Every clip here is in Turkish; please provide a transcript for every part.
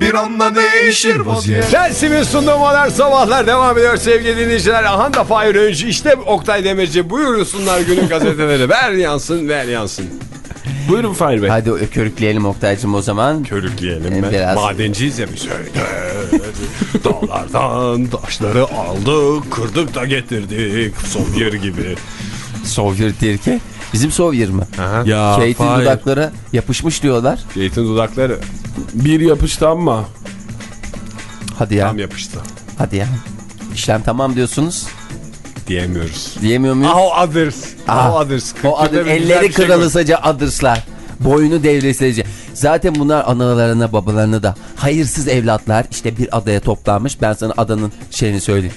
Bir anda değişir vaziyet Dersimin sunduğu modern sabahlar devam ediyor sevgili dinleyiciler. Aha da Fahir Öncü işte Oktay Demirci buyursunlar günün gazeteleri. ver yansın ver yansın. Buyurun Fahir Bey. Hadi körükleyelim Oktay'cım o zaman. Körükleyelim Ee, biraz. Madenciyiz ya biz öyle. Dağlardan taşları aldık, kırdık da getirdik. Sovyer gibi. Sovyer Dirke. Bizim Sovyer mı? Ya Kate'in dudakları yapışmış diyorlar. Kate'in dudakları Bir yapıştı ama. Hadi ya. tam yapıştı. Hadi ya. İşlem tamam diyorsunuz. Diyemiyoruz. Diyemiyor muyuz? Ah o others. Ah, o others. o güzel elleri bir şey adırslar. Boynu devrilsece. Zaten bunlar analarına babalarına da hayırsız evlatlar işte bir adaya toplanmış. Ben sana adanın şeyini söyleyeyim.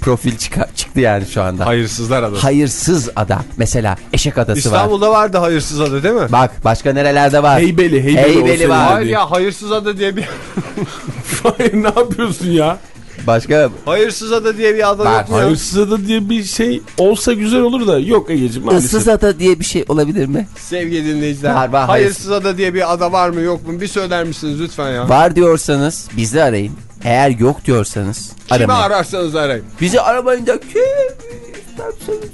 Profil çıkar, çıktı yani şu anda. Hayırsızlar adası. Hayırsız ada. Mesela Eşek Adası var. İstanbul'da vardı hayırsız ada değil mi? Bak başka nerelerde var? Heybeli, Heybeli, Heybeli var. Hayır ya hayırsız ada diye bir Fahir ne yapıyorsun ya? Başka hayırsız ada diye bir ada Var. yok mu ya? Hayırsız ada diye bir şey olsa güzel olur da yok Ege'ciğim maalesef. ıssız ada diye bir şey olabilir mi? Sevgili dinleyiciler. Var, var, hayırsız ada diye bir ada var mı yok mu? Bir söyler misiniz lütfen ya? Var diyorsanız bizi arayın. Eğer yok diyorsanız Kimi aramayın. ararsanız arayın. Bizi aramayın da kim isterseniz.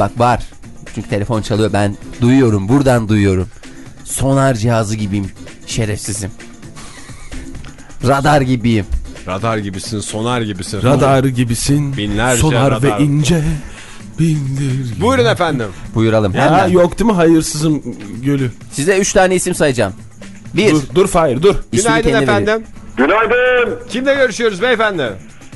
Bak var. Çünkü telefon çalıyor ben duyuyorum buradan duyuyorum. Sonar cihazı gibiyim şerefsizim. Radar gibiyim. Radar gibisin, sonar gibisin. Radar gibisin. Binlerce Sonar radar. ve ince. Bindir. Buyurun efendim. Buyuralım Ya hemen. yok değil mi hayırsızım gölü? Size üç tane isim sayacağım. Bir. Dur, dur Fahir dur. İsmini Günaydın kendi verin. efendim. Günaydın. Kimle görüşüyoruz beyefendi?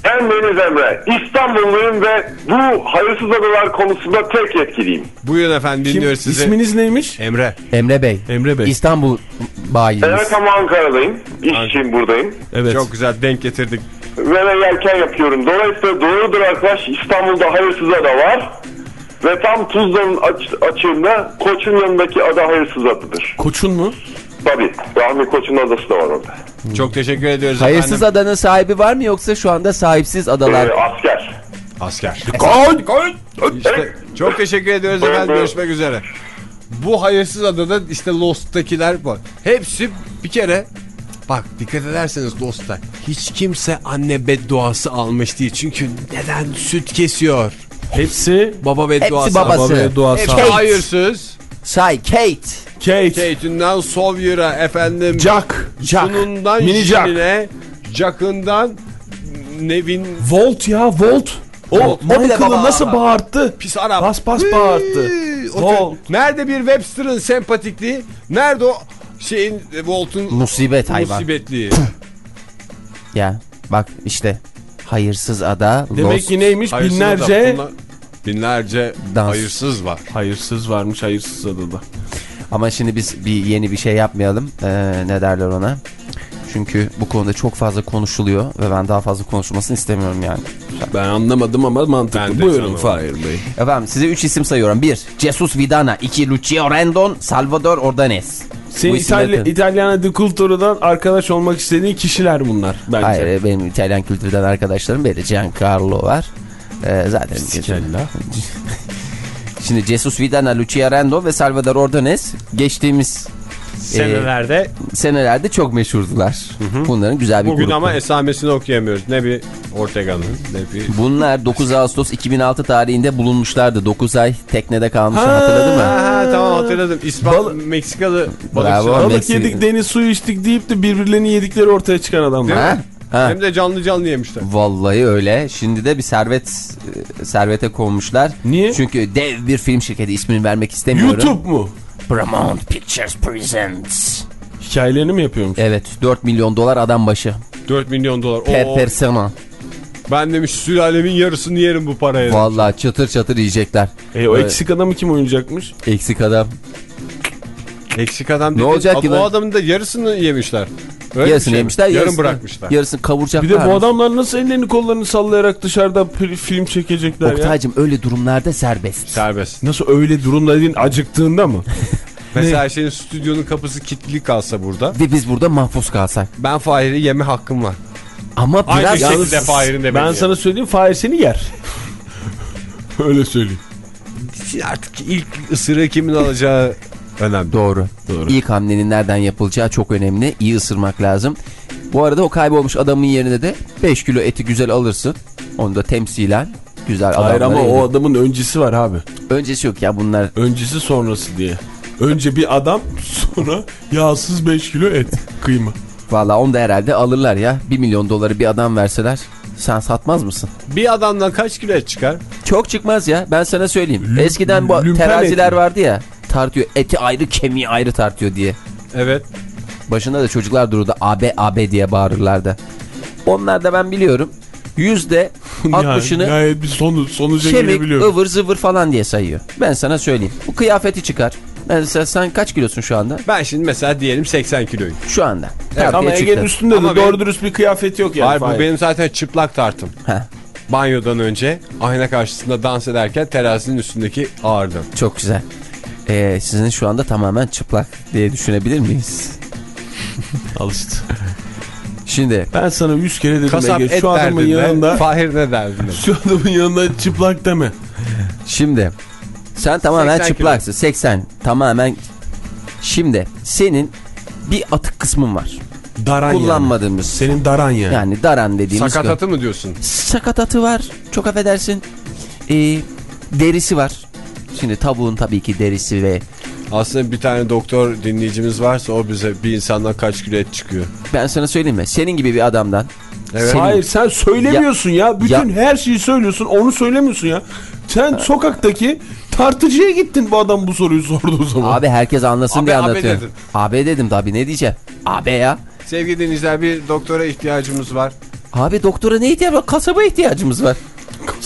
Ben Deniz Emre. İstanbulluyum ve bu hayırsız adalar konusunda tek yetkiliyim. Buyurun efendim Kim, dinliyoruz sizi. isminiz neymiş? Emre. Emre Bey. Emre Bey. İstanbul bayimiz. Evet ama Ankara'dayım. İş için buradayım. Evet. Çok güzel denk getirdik. Ve ben yelken yapıyorum. Dolayısıyla doğrudur arkadaş İstanbul'da hayırsız ada var. Ve tam Tuzla'nın aç- açığında Koç'un yanındaki ada hayırsız adadır. Koçun mu? Tabii. Rahmi Koç'un adası da var orada. Çok teşekkür ediyoruz Hayırsız efendim. adanın sahibi var mı yoksa şu anda sahipsiz Ee, adalar? asker. Asker. Koç! İşte çok teşekkür ediyoruz efendim. Görüşmek üzere. Bu hayırsız adada işte Lost'takiler var. Hepsi bir kere Bak dikkat ederseniz Lost'ta hiç kimse anne bedduası almış değil. Çünkü neden süt kesiyor? Hepsi Baba bedduası. Hepsi babası. Baba bedduası. Hepsi Kate. hayırsız. Say Kate. Kate. Kate'inden Sawyer'a efendim. Jack. Jack. Sunundan Mini Jack. Jack'ından Nevin Volt ya Volt. O O Michael'ı baba. nasıl bağırttı? pis Arap. Bas bas bağırttı. Hıı, o Volt. Nerede bir Webster'ın sempatikliği? Nerede o şeyin e, Walt'un Musibet hayvan. musibetliği? Ya bak işte hayırsız ada Demek Lost. ki neymiş Hayırsız binlerce adam, bunlar- binlerce Dans. hayırsız var. hayırsız varmış hayırsız adada. Ama şimdi biz bir yeni bir şey yapmayalım. Ee, ne derler ona? Çünkü bu konuda çok fazla konuşuluyor ve ben daha fazla konuşulmasını istemiyorum yani. Ben anlamadım ama mantıklı. Ben de Buyurun. Fahir Bey. Efendim size 3 isim sayıyorum. 1. Jesus Vidana. 2. Lucio Rendon. Salvador Ordanes. Senin İtalya, İtalyan di Culturo'dan arkadaş olmak istediğin kişiler bunlar bence. Hayır benim İtalyan kültürden arkadaşlarım böyle Giancarlo var. Ee, zaten Skella. Şimdi Jesus Vidana, Lucia Rendo ve Salvador Ordanes geçtiğimiz Senelerde senelerde çok meşhurdular. Bunların güzel bir bugün grubu. ama esamesini okuyamıyoruz. Ne bir Ortega'nın ne bir... Bunlar 9 Ağustos 2006 tarihinde bulunmuşlardı. 9 ay teknede kalmışlar hatırladın mı? Ha, ha, tamam hatırladım. İspan Bal- Meksikalı Bravo. balıkçı. Balık Meksika- yedik deniz suyu içtik deyip de birbirlerini yedikleri ortaya çıkan adamlar. Ha? Ha. Hem de canlı canlı yemişler. Vallahi öyle. Şimdi de bir servet e, servete konmuşlar. Niye? Çünkü dev bir film şirketi ismini vermek istemiyorum. YouTube mu? Paramount Pictures Presents. Hikayelerini mi yapıyormuş? Evet 4 milyon dolar adam başı. 4 milyon dolar. Per persona. ben demiş sülalemin yarısını yerim bu paraya. Vallahi çatır çatır yiyecekler. E, o Evet. eksik adamı kim oynayacakmış? Eksik adam. Eksik adam Ne olacak ki O adamın da yarısını yemişler. Öyle yarısını şey mi? yemişler Yarım yarısını, bırakmışlar. Yarısını kavuracaklar. Bir de bu adamlar nasıl ellerini kollarını sallayarak dışarıda film çekecekler ya? Oktay'cım öyle durumlarda serbest. Serbest. Nasıl öyle durumda değil acıktığında mı? Mesela şeyin stüdyonun kapısı kilitli kalsa burada. Ve biz burada mahpus kalsak. Ben Fahir'i yeme hakkım var. Ama Aynı biraz şekilde Fahir'in de Ben sana söyleyeyim Fahir seni yer. öyle söyleyeyim. Artık ilk ısırığı kimin alacağı önemli. Doğru. İlk hamlenin nereden yapılacağı çok önemli. İyi ısırmak lazım. Bu arada o kaybolmuş adamın yerine de 5 kilo eti güzel alırsın. Onu da temsilen güzel Hayır ama adamlara o adamın öncesi var abi. Öncesi yok ya bunlar. Öncesi sonrası diye. Önce bir adam sonra yağsız 5 kilo et kıyma. Valla onu da herhalde alırlar ya. 1 milyon doları bir adam verseler. Sen satmaz mısın? Bir adamdan kaç kilo et çıkar? Çok çıkmaz ya. Ben sana söyleyeyim. Lüm- Eskiden bu teraziler vardı ya. Tartıyor. Eti ayrı kemiği ayrı tartıyor diye. Evet. Başında da çocuklar dururdu. AB AB diye bağırırlardı. Onlar da ben biliyorum. Yüzde altmışını Gayet bir sonu, sonuca kemik, girebiliyorum. ıvır zıvır falan diye sayıyor. Ben sana söyleyeyim. Bu kıyafeti çıkar. Mesela sen kaç kilosun şu anda? Ben şimdi mesela diyelim 80 kiloyum. Şu anda. Evet, ama Ege'nin üstünde Ama de benim- doğru dürüst bir kıyafet yok yani. Hayır bu benim zaten çıplak tartım. Heh, Banyodan önce ayna karşısında dans ederken terazinin üstündeki ağırdım. çok güzel. Ee, sizin şu anda tamamen çıplak diye düşünebilir miyiz? Al işte. Şimdi Ben sana 100 kere dedim Kasap Ege et şu adamın yanında Fahir ne derdinde? şu adamın yanında çıplak deme. Şimdi sen tamamen 80 kilo. çıplaksın. 80 tamamen. Şimdi senin bir atık kısmın var. Daran Kullanmadığımız. yani. Senin daran yani. Yani daran dediğimiz. Sakatatı mı diyorsun? Sakatatı var. Çok affedersin. Ee, derisi var. Şimdi tavuğun tabii ki derisi ve Aslında bir tane doktor dinleyicimiz varsa o bize bir insandan kaç kilo et çıkıyor. ben sana söyleyeyim mi? Senin gibi bir adamdan Evet. Senin- Hayır sen söylemiyorsun ya. Bütün Ya- her şeyi söylüyorsun onu söylemiyorsun ya. Sen sokaktaki tartıcıya gittin bu adam bu soruyu sorduğu zaman. Abi herkes anlasın Abi, diye abi anlatıyor. dedin. Abi dedim tabii ne diyeceğim? Abi ya. Sevgili dinleyiciler bir doktora ihtiyacımız var. Abi doktora ne ihtiyacımız var? Kasaba ihtiyacımız var.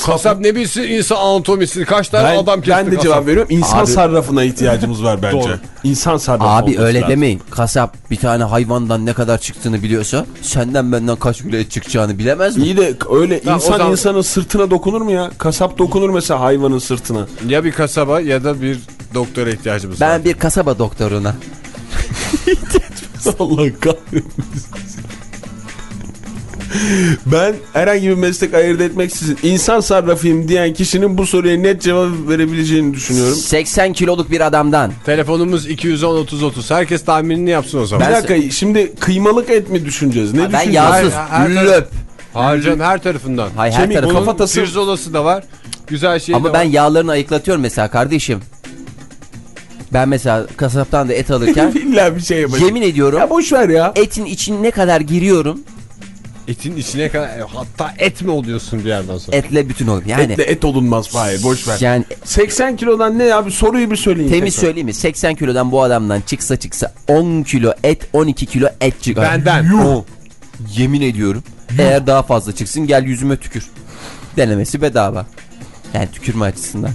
Kasap ne bilsin insan anatomisini kaç tane ben, adam kesti ben de kasap? cevap veriyorum. İnsan Abi- sarrafına ihtiyacımız var bence. Doğru. İnsan sarrafı Abi öyle lazım. demeyin. Kasap bir tane hayvandan ne kadar çıktığını biliyorsa senden benden kaç kilo et çıkacağını bilemez mi? İyi de öyle Ya insan zaman- insanın sırtına dokunur mu ya? Kasap dokunur mesela hayvanın sırtına. Ya bir kasaba ya da bir doktora ihtiyacımız var. Ben bir kasaba doktoruna. Allah kahretmesin. Ben herhangi bir meslek ayırt etmeksizin insan sarrafıyım diyen kişinin bu soruya net cevap verebileceğini düşünüyorum. 80 kiloluk bir adamdan. Telefonumuz 210 30 30. Herkes tahminini yapsın o zaman. Bir Ben- dakika şimdi kıymalık et mi düşüneceğiz? Ne ben düşüneceğiz? yağsız. Her- her- löp. Hayır canım her tarafından. Hay her Kemik, tarafı. kafatası- Pirzolası da var. Güzel şey Ama de ben var. yağlarını ayıklatıyorum mesela kardeşim. Ben mesela kasaptan da et alırken İlla bir şey yapacağım. yemin ediyorum Ya boş ver ya. etin için ne kadar giriyorum Etin içine kadar e, hatta et mi oluyorsun bir yerden sonra? etle bütün olur. Yani Etle et olunmaz Fahir boş ver. yani 80 kilodan ne abi soruyu bir söyleyin. temiz tekrar. söyleyeyim mi? 80 kilodan bu adamdan çıksa çıksa 10 kilo et 12 kilo et çıkar. Benden. Yuh. Yemin ediyorum. Eğer daha fazla çıksın gel yüzüme tükür. Denemesi bedava. Yani tükürme açısından.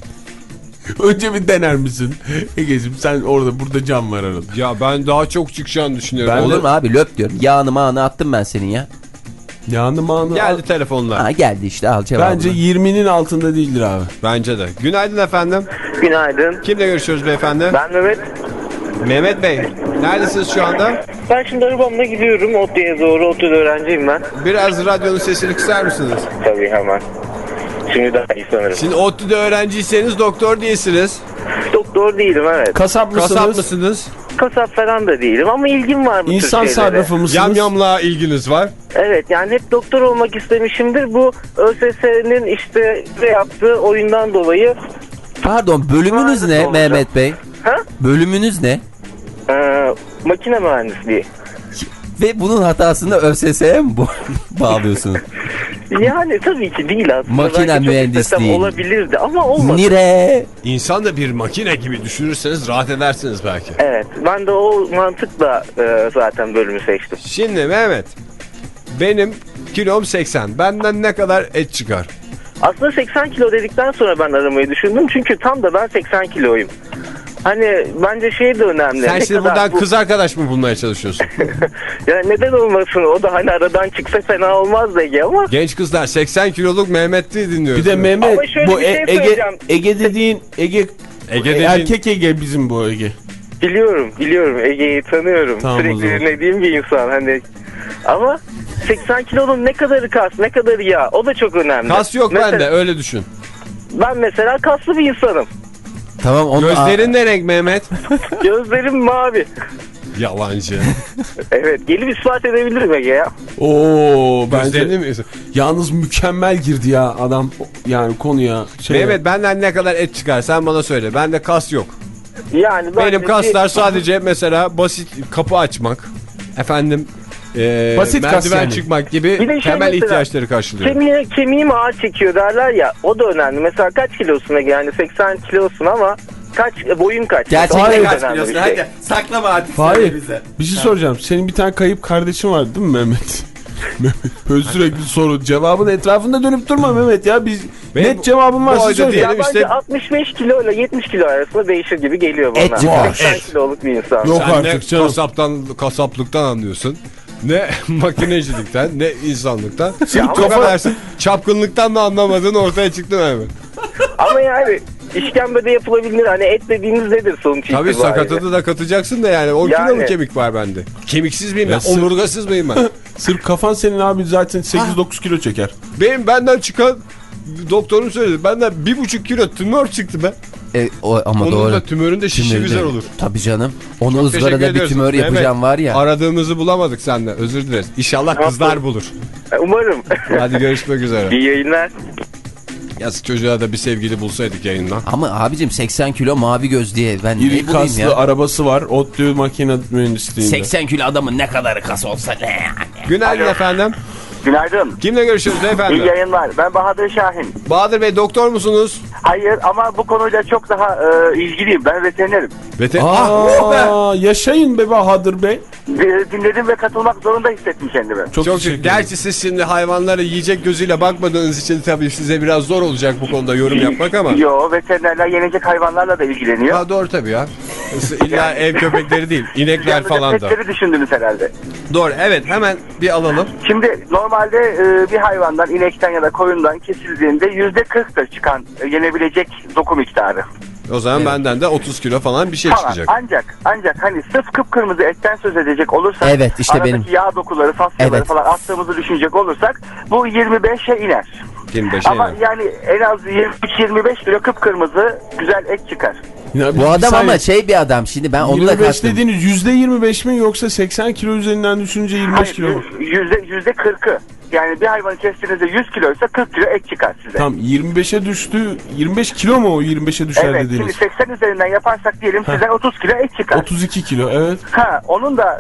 Önce bir dener misin? Ege'cim sen orada burada cam var arada. Ya ben daha çok çıkacağını düşünüyorum. Ben Olur mu abi löp diyorum. Yağını mağını attım ben senin ya. Yağını mağını Geldi telefonlar. Ha geldi işte al cevabını. Bence 20'nin altında değildir abi. Bence de. Günaydın efendim. Günaydın. Kimle görüşüyoruz beyefendi? Ben Mehmet. Mehmet Bey. Neredesiniz şu anda? Ben şimdi arabamla gidiyorum. ODTÜ'ye doğru. ODTÜ'de öğrenciyim ben. Biraz radyonun sesini kısar mısınız? Tabii hemen. Şimdi daha iyi sanırım. Şimdi ODTÜ'de öğrenciyseniz doktor değilsiniz. Doktor değilim evet. Kasap mısınız? Kasap mısınız? Kasap falan da değilim ama ilgim var bu tür İnsan şeylere. sarrafı mısınız? Yamyamla ilginiz var. Evet yani hep doktor olmak istemişimdir. Bu ÖSS'nin işte yaptığı oyundan dolayı. Pardon bölümünüz ne Olacak. Mehmet Bey? Ha? Bölümünüz ne? Ee, makine mühendisliği. Ve bunun hatasını ÖSS'ye mi bu- bağlıyorsunuz? Yani tabii ki değil aslında. Makine Belki mühendisliği. olabilirdi ama olmadı. Nire? İnsan da bir makine gibi düşünürseniz rahat edersiniz belki. Evet ben de o mantıkla e, zaten bölümü seçtim. Şimdi Mehmet. Benim kilom 80. Benden ne kadar et çıkar? Aslında 80 kilo dedikten sonra ben aramayı düşündüm. Çünkü tam da ben 80 kiloyum. Hani bence şey de önemli. Sen Ne şimdi buradan bu- kız arkadaş mı bulmaya çalışıyorsun? Ya neden olmasın o da hani aradan çıksa fena olmaz Ege ama Genç kızlar 80 kiloluk Mehmet'i dinliyoruz. Bir de Mehmet Ama şöyle bu bir şey E- Ege söyleyeceğim. Ege dediğin Ege Ege E, dediğin- erkek Ege bizim bu Ege. biliyorum biliyorum Ege'yi tanıyorum. Tamam Sürekli dinlediğim bir insan hani ama 80 kilonun ne kadarı kas ne kadarı yağ o da çok önemli. Kas yok Mesela- bende öyle düşün. Ben mesela kaslı bir insanım. Tamam onu Gözlerin ne renk Mehmet? Gözlerim mavi. Yalancı. Evet gelip ispat edebilirim Ege ya. Oo bence Gözlerini mi? yalnız mükemmel girdi ya adam yani konuya. Şey Mehmet benden ne kadar et çıkar sen bana söyle. Bende kas yok. Yani ben Benim kaslar bir- sadece mesela basit kapı açmak. Efendim e, Basit merdiven yani. çıkmak gibi şey temel mesela, ihtiyaçları karşılıyor. Kemiğe, kemiğim ağır çekiyor derler ya o da önemli. Mesela kaç kilosun yani 80 kilosun ama kaç boyun kaç? Gerçekten kaç bir şey. Hadi saklama artık Hayır. söyle bize. Bir şey soracağım. Senin bir tane kayıp kardeşin var değil mi Mehmet? Mehmet, Böyle sürekli soru. Cevabın etrafında dönüp durma Mehmet ya. Biz Benim net cevabın bu ayda söyle. diyelim Ya bence işte- 65 kilo ile 70 kilo arasında değişir gibi geliyor bana. Et çıkar. 80 kiloluk bir insan. Yok Sen artık canım. kasaptan, kasaplıktan anlıyorsun. Ne makinecilikten ne insanlıktan. ama- Çok affedersin, çapkınlıktan da anlamadığın ortaya çıktı Mehmet. Ama yani işkembe de yapılabilir. Hani et dediğiniz nedir sonuç Tabii itibariyle? sakatını da katacaksın da yani. O Yani. kilo mu kemik var bende? Kemiksiz miyim ben? Ya Omurgasız mıyım ben? Sırf kafan senin abi zaten 8-9 kilo çeker. Benim benden çıkan doktorum söyledi. Benden bir buçuk kilo tümör çıktı be. E, o, ama Onun doğru. da tümörün de şişi Tümörü de- güzel olur. Tabii canım. Onu Çok ızgarada bir ediyoruz. tümör Mehmet, yapacağım var ya. Aradığımızı bulamadık senden. Özür dileriz. İnşallah kızlar bulur. Umarım. Hadi görüşmek üzere. İyi yayınlar. Yaz çocuğa da bir sevgili bulsaydık yayından. Ama abicim 80 kilo mavi göz diye ben İri ne bulayım kaslı ya. arabası var. ODTÜ makine mühendisliğinde. 80 kilo adamın ne kadarı kas olsa ne. Günaydın efendim. Günaydın. Kimle görüşüyoruz İyi beyefendi? yayınlar. Ben Bahadır Şahin. Bahadır Bey doktor musunuz? Hayır ama bu konuyla çok daha e, ilgiliyim. Ben veterinerim. Vete Ah, Aa, yaşayın be Bahadır Bey. E, Dinledim ve katılmak zorunda hissettim kendimi. Çok, Çok teşekkür. Gerçi siz şimdi hayvanlara yiyecek gözüyle bakmadığınız için tabii size biraz zor olacak bu konuda yorum yapmak ama. Yo veterinerler yenecek hayvanlarla da ilgileniyor. Ha doğru tabii ya. İlla ev köpekleri değil, inekler falan da. petleri düşündünüz herhalde. Doğru evet hemen bir alalım. Şimdi normalde e, bir hayvandan, inekten ya da koyundan kesildiğinde yüzde kırktır çıkan e, yenebilecek doku miktarı. O zaman benden de 30 kilo falan bir şey Tamam. çıkacak. Ancak ancak hani sırf kıpkırmızı etten söz edecek olursak Evet, işte aradaki benim. yağ dokuları, fasyaları Evet. falan attığımızı düşünecek olursak bu 25'e iner. 25'e Ama iner. yani en az 23-25 kilo kıpkırmızı güzel et çıkar. Ya Bu adam ama şey bir adam şimdi ben onu da 25 kastım. dediğiniz yüzde 25 mi yoksa 80 kilo üzerinden düşünce 25 Hayır, kilo mu? yüzde, yüzde 40'ı. Yani bir hayvanı kestiğinizde 100 kiloysa 40 kilo et çıkar size. Tam 25'e düştü. 25 kilo mu o 25'e düşer Evet şimdi dediğiniz? 80 üzerinden yaparsak diyelim sizden 30 kilo et çıkar. 32 kilo evet. Ha onun da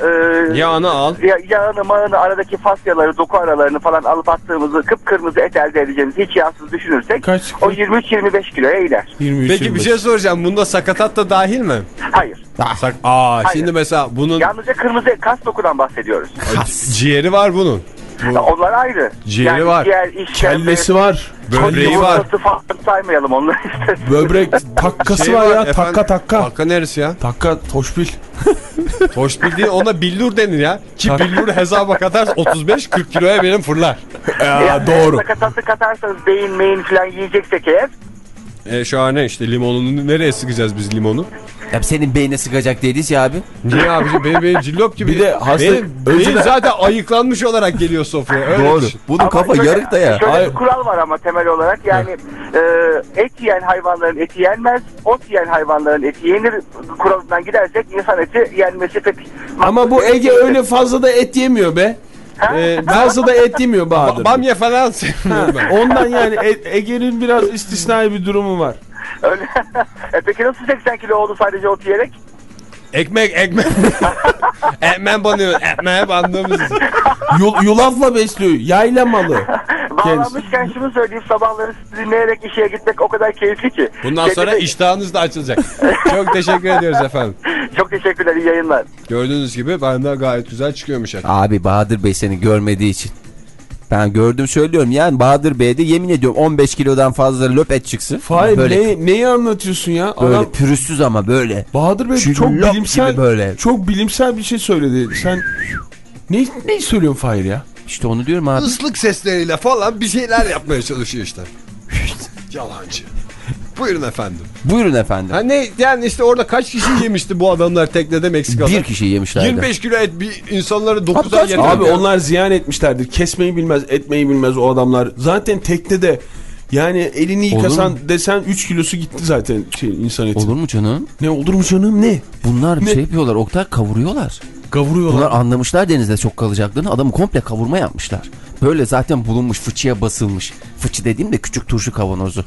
e, Yağını al. ya- yağını mağını aradaki fasyaları doku aralarını falan alıp attığımızı kıpkırmızı et elde edeceğimizi hiç yağsız düşünürsek Kaç? o 23-25 kiloya iner. 23 Peki bir 25. şey soracağım. Bunda sakatat da dahil mi? Hayır. Sak Aa Hayır. şimdi mesela bunun Yalnızca kırmızı et, kas dokudan bahsediyoruz. ciğeri var bunun. Ya Onlar ayrı. Ciğeri var. Ciğer, işkembe, Kellesi var. Böbreği var. falan saymayalım onları işte. Böbrek takkası Şey var, ya efendim, takka takka. Takka neresi ya? Takka toşbil. Hoş bildiğin ona billur denir ya. Ki billur hesaba katarsa 35-40 kiloya benim fırlar. Ya Yani doğru. Sakatatlı katarsanız beyin meyin falan yiyeceksek eğer E şahane işte limonunu nereye sıkacağız biz limonu? Ya senin beyne sıkacak değiliz ya abi. Niye abiciğim benim, benim cillop gibi. Bir de hasta- benim, önceden- benim zaten ayıklanmış olarak geliyor sofraya. Öyle Doğru. düşün. Bunun Ama kafa şöyle- yarık da ya. Şöyle Hayır. bir kural var ama temel olarak yani e, et yiyen hayvanların eti yenmez, ot yiyen hayvanların eti yenir kuralından gidersek insan eti yenmesi pek... Ama bu Ege öyle fazla da et yemiyor be. Ee, fazla da et yemiyor Bahadır. Ba- Bamya falan sevmiyorum ben. Ondan yani E- Ege'nin biraz istisnai bir durumu var. Öyle. e peki nasıl 80 kilo oldu sadece ot yiyerek? Ekmek ekmek. Ekmek banıyor. Ekmeğe bandığımız için. Yul- yulafla besliyor. Yayla malı. Bağlanmışken şunu söyleyeyim sabahları dinleyerek işe gitmek o kadar keyifli ki. Bundan sonra iştahınız da açılacak. Çok teşekkür ediyoruz efendim. Çok teşekkürler iyi yayınlar. Gördüğünüz gibi benden gayet güzel çıkıyormuş et. Abi Bahadır Bey seni görmediği için. Ben gördüm söylüyorum yani Bahadır Bey'de yemin ediyorum 15 kilodan fazla löp et çıksın. Fahir böyle, ne, neyi anlatıyorsun ya? böyle Adam pürüzsüz ama böyle. Bahadır Bey çok bilimsel böyle. çok bilimsel bir şey söyledi. Sen ne ne söylüyorsun Fahir ya? İşte onu diyorum abi. Islık sesleriyle falan bir şeyler yapmaya çalışıyor işte. Yalancı. Buyurun efendim. Buyurun efendim. Ha ne yani işte orada kaç kişi yemişti bu adamlar teknede Meksika'da? Bir kişi yemişlerdi. 25 kilo et bir insanları Abi 9'a kaç- yeter. Abi ya. onlar ziyan etmişlerdir. Kesmeyi bilmez, etmeyi bilmez o adamlar. Zaten teknede yani elini yıkasan mu? desen 3 kilosu gitti zaten şey insan eti. Olur mu canım? Ne olur mu canım ne? Bunlar Ne? şey yapıyorlar. Oktay kavuruyorlar. Kavuruyorlar. Bunlar anlamışlar denizde çok kalacaklarını. Adamı komple kavurma yapmışlar. Böyle zaten bulunmuş fıçıya basılmış. Fıçı dediğim de küçük turşu kavanozu.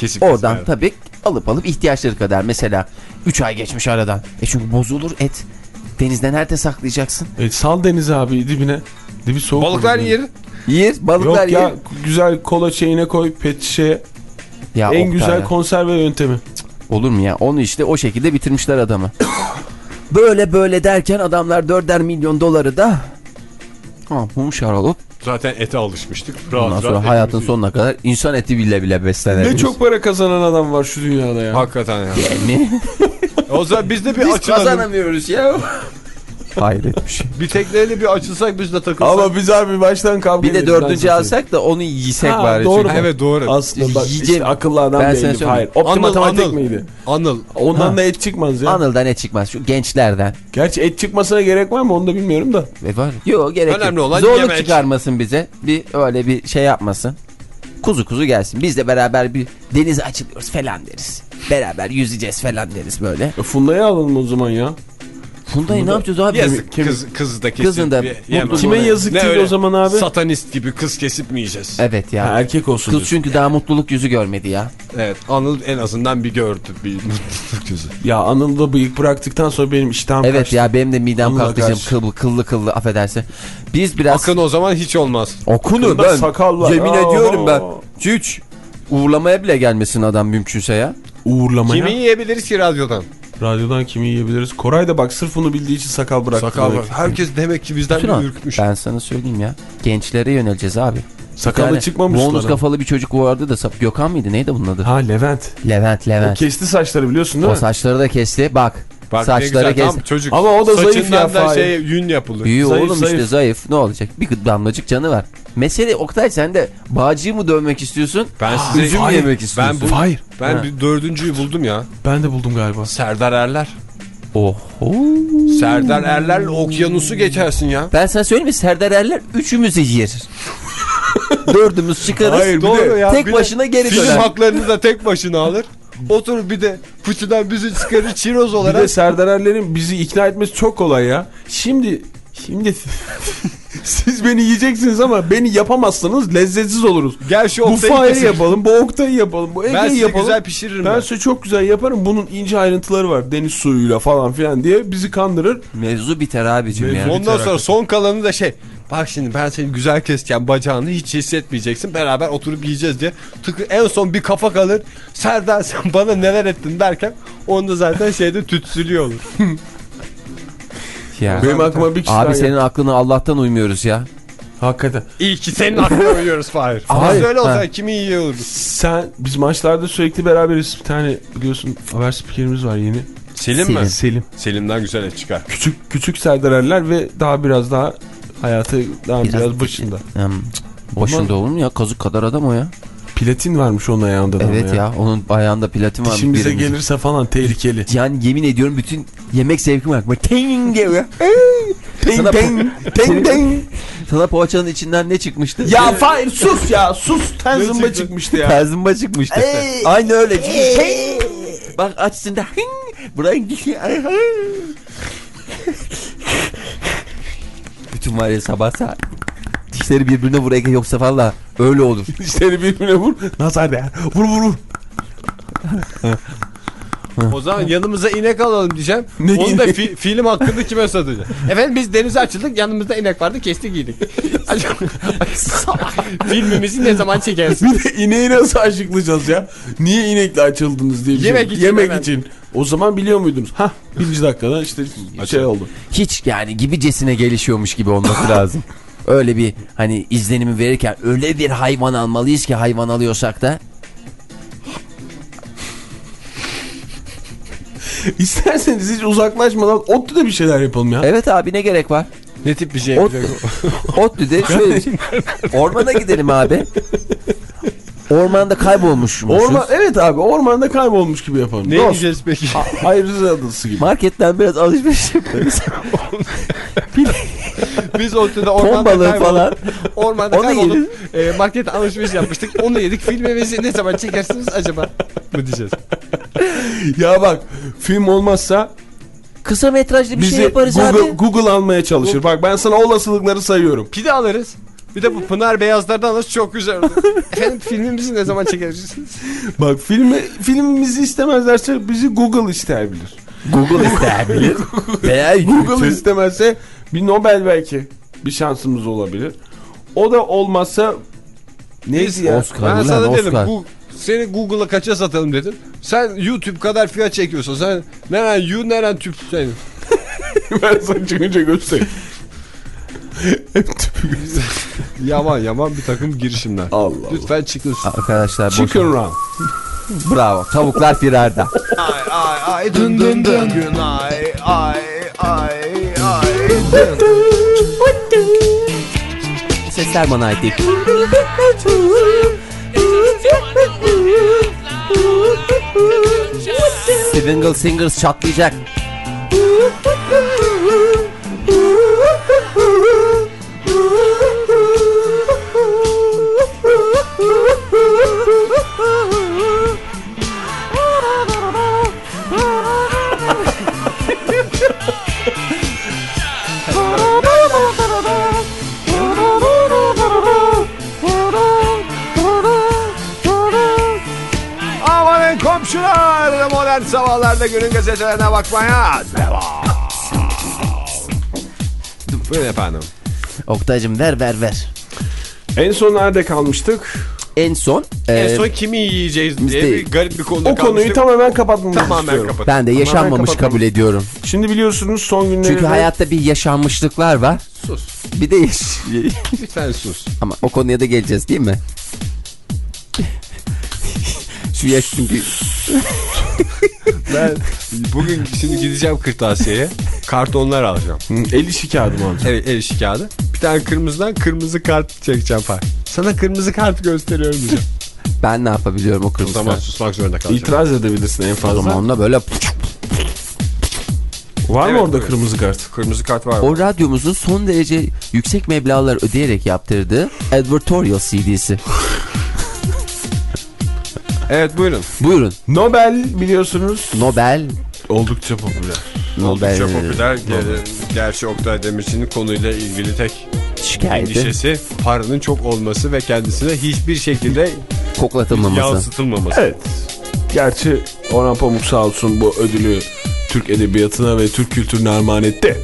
Kesip Oradan kesip, tabii alıp alıp ihtiyaçları kadar. Mesela 3 ay geçmiş aradan. E çünkü bozulur et. Denizde nerede saklayacaksın? E, sal denize abi dibine. Dibi soğuk. Balıklar olur. yer. Yer, balıklar Yok ya yer. güzel kola şeyine koy pet şişeye. Ya en Oktay güzel ya. konserve yöntemi. Olur mu ya? Onu işte o şekilde bitirmişler adamı. böyle böyle derken adamlar dörder milyon doları da ha, bulmuş alıp Zaten ete alışmıştık. ondan Rahat sonra rahat hayatın etimizi- sonuna kadar insan eti bile bile beslenir. Ne çok para kazanan adam var şu dünyada ya. Hakikaten ya. Ne? o zaman biz de bir Biz açılalım. kazanamıyoruz ya. Hayret bir şey. Bir tekneyle bir açılsak biz de takılsak. Ama biz abi baştan kavga Bir de dördüncü alsak da onu yiyesek Ha, bari. doğru. çünkü. Evet doğru. Aslında bak Yiyeceğim. işte akıllı adam Ben değilim. Hayır. Opti Anıl, matematik Anıl. miydi? Anıl. Ondan da et çıkmaz ya. Anıl'dan ne çıkmaz şu gençlerden. Gerçi et çıkmasına gerek var mı onu da bilmiyorum da. Ve var. Yok gerek Önemli yok. olan Zorluk yemek. çıkarmasın bize. Bir öyle bir şey yapmasın. Kuzu kuzu gelsin. Biz de beraber bir denize açılıyoruz falan deriz. Beraber yüzeceğiz falan deriz böyle. E, Funda'yı alalım o zaman ya. Funda'yı ne yapacağız abi? Yazık Kim- kız, kız da kesip Kızın da yemem. Kime yazık Ne değil öyle o zaman abi? Satanist gibi kız kesip mi yiyeceğiz? Evet ya. Ha, erkek olsun. Kız diyorsun. çünkü daha mutluluk yüzü görmedi ya. Evet. Anıl en azından bir gördü. Bir mutluluk yüzü. Ya Anıl'da bıyık bıraktıktan sonra benim iştahım Evet kaçtı. ya benim de midem karşı. kıllı kıllı kıllı affedersin. Biz biraz Akın o zaman hiç olmaz. okunu Kılda ben sakal var. yemin Aa. ediyorum ben. Çüç. Uğurlamaya bile gelmesin adam mümkünse ya. Uğurlamaya. Kimi yiyebiliriz ki radyodan? Radyodan kimi yiyebiliriz? Koray da bak sırf onu bildiği için sakal bıraktı. Sakal var. Herkes demek ki bizden Bütün bir o- ürkmüş. Ben sana söyleyeyim ya. Gençlere yöneleceğiz abi. Sakalı Yani çıkmamış Bonus kafalı bir çocuk vardı da Gökhan mıydı? Neydi bunun adı? Ha Levent. Levent O Levent. kesti saçları biliyorsun değil O mi? saçları da kesti. Bak. Bak saçları kesti. çocuk. Ama o da zayıf ya, da şey yün yapılır. Büyüyor Zayıf, oğlum işte zayıf. zayıf. Ne olacak? Bir damlacık canı var. Mesele Oktay sen de bağcıyı mı dövmek istiyorsun? Ben size Üzüm Hayır, yemek ben istiyorsun. bu Hayır. ben Ha. bir dördüncüyü buldum ya. Ben de buldum galiba. Serdar Erler. Oho. Serdar Erler'le okyanusu geçersin ya. Ben sana söyleyeyim mi? Serdar Erler üçümüzü yer. Dördümüz çıkarız. Hayır, Doğru de- ya. tek başına geri Film döner. haklarını da tek başına alır. Oturur bir de fıçıdan bizi çıkarır çiroz Bir olarak. de Serdar Erler'in bizi ikna etmesi çok kolay ya. Şimdi şimdi siz beni yiyeceksiniz ama beni yapamazsanız lezzetsiz oluruz. Gel şu Bu kesin. yapalım, bu Oktay'ı yapalım, bu Ben Ege'yi size yapalım. güzel pişiririm Ben ben. size çok güzel yaparım. Bunun ince ayrıntıları var. Deniz suyuyla falan filan diye bizi kandırır. Mevzu biter abicim ya. Mevzu- Ondan sonra son kalanı da şey. Bak şimdi ben seni güzel keseceğim bacağını hiç hissetmeyeceksin. Beraber oturup yiyeceğiz diye. Tıkı en son bir kafa kalır. Serdar sen bana neler ettin derken onda zaten şeyde tütsülüyor olur. Ya. Benim aklıma bir kişi Abi senin geldi. aklına Allah'tan uymuyoruz ya. Hakikaten. İyi ki senin aklına uyuyoruz Fahir. Ama Hayır. söyle olsa Ha. kimi yiyoruz? Sen biz maçlarda sürekli beraberiz. Bir tane biliyorsun haber spikerimiz var yeni. Selim, Selim. mi? Selim. Selim'den güzel et çıkar. Küçük küçük Serdar Erler ve daha biraz daha hayatı daha biraz, başında. Hmm, Başında olur mu ya? Kazık kadar adam o ya. Platin varmış onun ayağında. Evet ya. Onun ayağında platin var. Dişimize gelirse falan tehlikeli. Yani yemin ediyorum bütün yemek zevkim var. Böyle Ting diye böyle. Sana, Teng teng teng. sana poğaçanın içinden ne çıkmıştı? Ya Fahir sus ya sus. Tenzimba çıkmıştı ya. Terzimba çıkmıştı. Aynı öyle. Ting. Bak açsın da. Buraya Bütün var ya sabah saat. Dişleri birbirine vur Ege yoksa valla öyle olur. Dişleri birbirine vur. Nazar değer. Vur vur vur. O zaman yanımıza inek alalım diyeceğim. Ne Onu da fi- film hakkında kime satacağız? Efendim biz denize açıldık yanımızda inek vardı kestik yedik. Filmimizi ne zaman çekersin? Bir de ineği nasıl açıklayacağız ya? Niye inekle açıldınız diye bir Yemek şey. için Yemek hemen. için. O zaman biliyor muydunuz? Ha birinci dakikada işte şey oldu. Hiç yani gibicesine gelişiyormuş gibi olması lazım. Öyle bir hani izlenimi verirken öyle bir hayvan almalıyız ki hayvan alıyorsak da İsterseniz hiç uzaklaşmadan ODTÜ'de bir şeyler yapalım ya. Evet abi ne gerek var? Ne tip bir şey Ot, yapacak? ODTÜ'de şöyle ormana gidelim abi. Ormanda kaybolmuşmuşuz. Orman, evet abi ormanda kaybolmuş gibi yapalım. ne Dost. yiyeceğiz peki? Ayrıca adası gibi. Marketten biraz alışveriş yaparız. Biz ortada Ton ormanda balığı falan. ormanda Onu kaybolup e, markete alışveriş yapmıştık. Onu yedik. Filmimizi ne zaman çekersiniz acaba? Mı diyeceğiz? Ya bak film olmazsa Kısa metrajlı bir bizi şey yaparız Google, abi. Google almaya çalışır. Bak ben sana olasılıkları sayıyorum. Pide alırız. Bir de bu Pınar Beyazlar'dan alırız çok güzel olur. Efendim filmimizi ne zaman çekeceksiniz? Bak filmi, filmimizi istemezlerse bizi Google ister bilir. Google isteyebilir. Veya Google YouTube. istemezse bir Nobel belki bir şansımız olabilir. O da olmazsa neydi ya? Oscar Ben sana dedim Oscar. bu seni Google'a kaça satalım dedim. Sen YouTube kadar fiyat çekiyorsun. Sen neren you neren tüp senin. ben sana çıkınca göstereyim. Yaman yaman bir takım girişimler. Allah Allah. Lütfen çıkın. Arkadaşlar. Chicken Run. Bravo. Tavuklar firarda. Ay ay ay dın dın dın Günay ay ay Sesler bana ait değil. Single Singers çatlayacak. Komşular modern sabahlarda günün gazetelerine bakmaya devam. Buyurun efendim. Oktay'cım ver ver ver. En son nerede kalmıştık? En son, e, en son kimi yiyeceğiz diye de- bir garip bir konuda O konuyu tamamen kapatmamızı Tamamen istiyorum. kapat. ben de yaşanmamış kabul ediyorum. Şimdi biliyorsunuz son günlerde... Çünkü hayatta bir yaşanmışlıklar var. Sus. Bir de yaş- Lütfen sus. Ama o konuya da geleceğiz değil mi? Yaş çünkü Ben bugün şimdi gideceğim kırtasiyeye. Kartonlar alacağım. Hı, El işi kağıdı mı alacağım? Evet el işi kağıdı. Bir tane kırmızıdan kırmızı kart çekeceğim falan. Sana kırmızı kart gösteriyorum diyeceğim. ben ne yapabiliyorum o o kırmızı zaman kart? susmak zorunda kalacağım. İtiraz edebilirsin en O fazla. zaman da böyle Var mı Evet, orada evet. kırmızı kart? Kırmızı kart var. o radyomuzun son derece yüksek meblağlar ödeyerek yaptırdığı advertorial CD'si. Evet buyurun. Buyurun. Nobel biliyorsunuz Nobel oldukça popüler. Nobel Oldukça popüler. Ger- Gerçi Oktay Demirci'nin konuyla ilgili tek şikayeti endişesi paranın çok olması ve kendisine hiçbir şekilde koklatılmaması. yansıtılmaması. Evet. Gerçi Orhan Pamuk sağ olsun bu ödülü Türk edebiyatına ve Türk kültürüne armağan etti.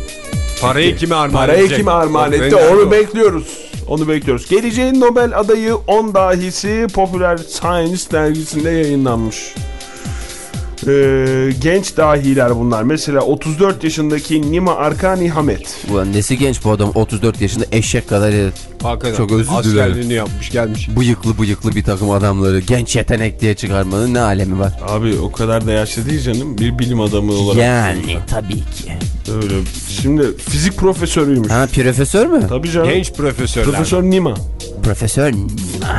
Parayı kime armağan Parayı edecek? kime armağan etti onu o. bekliyoruz. Onu bekliyoruz. Geleceğin Nobel adayı 10 dahisi Popular Science dergisinde yayınlanmış. Ee, genç dahiler bunlar. Mesela 34 yaşındaki Nima Arkani Hamet. Ulan nesi genç bu adam 34 yaşında eşek kadar herif. Hakikaten. Çok özür dilerim. Askerliğini yapmış gelmiş. bıyıklı bıyıklı bir takım adamları genç yetenek diye çıkarmanın ne alemi var? Abi o kadar da yaşlı değil canım. Bir bilim adamı olarak. Yani tabii ki. Öyle. Şimdi fizik profesörüymüş. Ha profesör mü? Tabii canım. Genç profesörler. Profesör Nima. Profesör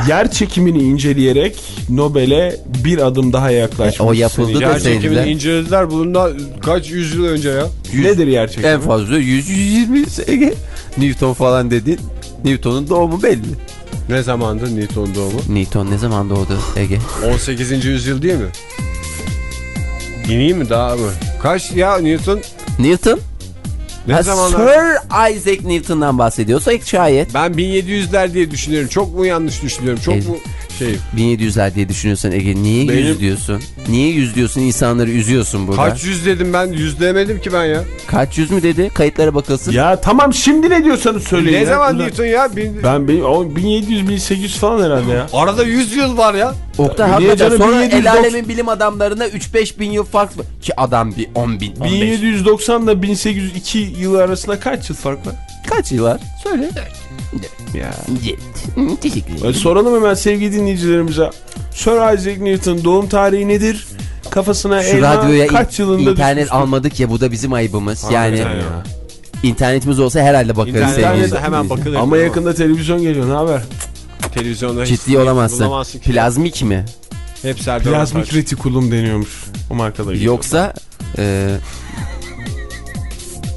Yer çekimini inceleyerek Nobel'e bir adım daha yaklaşmış. O yapıldı da Yer çekimini incelediler bundan kaç yüzyıl önce ya. Nedir yer çekimi? en fazla 100-120 Ege. Newton falan dedin. Newton'un doğumu belli. Ne zamandı Newton doğumu? Newton ne zaman doğdu Ege? 18. yüzyıl değil mi? İneyim mi daha mı? Kaç ya Newton? Newton? Ne Ha, zamanlar? Sir Isaac Newton'dan bahsediyorsak şayet. Ben 1700'ler diye düşünüyorum. Çok mu yanlış düşünüyorum? Çok Evet. mu şey? 1700'ler diye düşünüyorsan Ege niye Benim- yüz diyorsun? Niye yüz diyorsun insanları üzüyorsun burada? Kaç yüz dedim ben? Yüz demedim ki ben ya. Kaç yüz mü dedi? Kayıtlara bakılsın. Ya tamam şimdi ne diyorsanız söyleyin. ne ya. zaman Newton ya? Bin- Ben bin- o 1700 1800 falan herhalde ya. Arada 100 yıl var ya. Oktay hakikaten sonra 1790 el alemin bilim adamlarına 3-5 bin yıl fark var. Ki adam bir 10 bin 15. 1790 ile 1802 yılı arasında kaç yıl fark var? Kaç yıl var? Söyle. Ya. Teşekkür ederim. Soralım hemen sevgili dinleyicilerimize. Sir Isaac Newton doğum tarihi nedir? Kafasına Şu elma radyoya kaç yılında internet düşmüştür? almadık ya bu da bizim ayıbımız. yani Hakikaten ya. internetimiz olsa herhalde bakarız sevgili hemen bakılır. Ama yakında televizyon geliyor ne haber? televizyonda Ciddi olamazsın. Plazmik mi? Hep Serdar Plazmik retikulum deniyormuş. O markada. Yoksa e,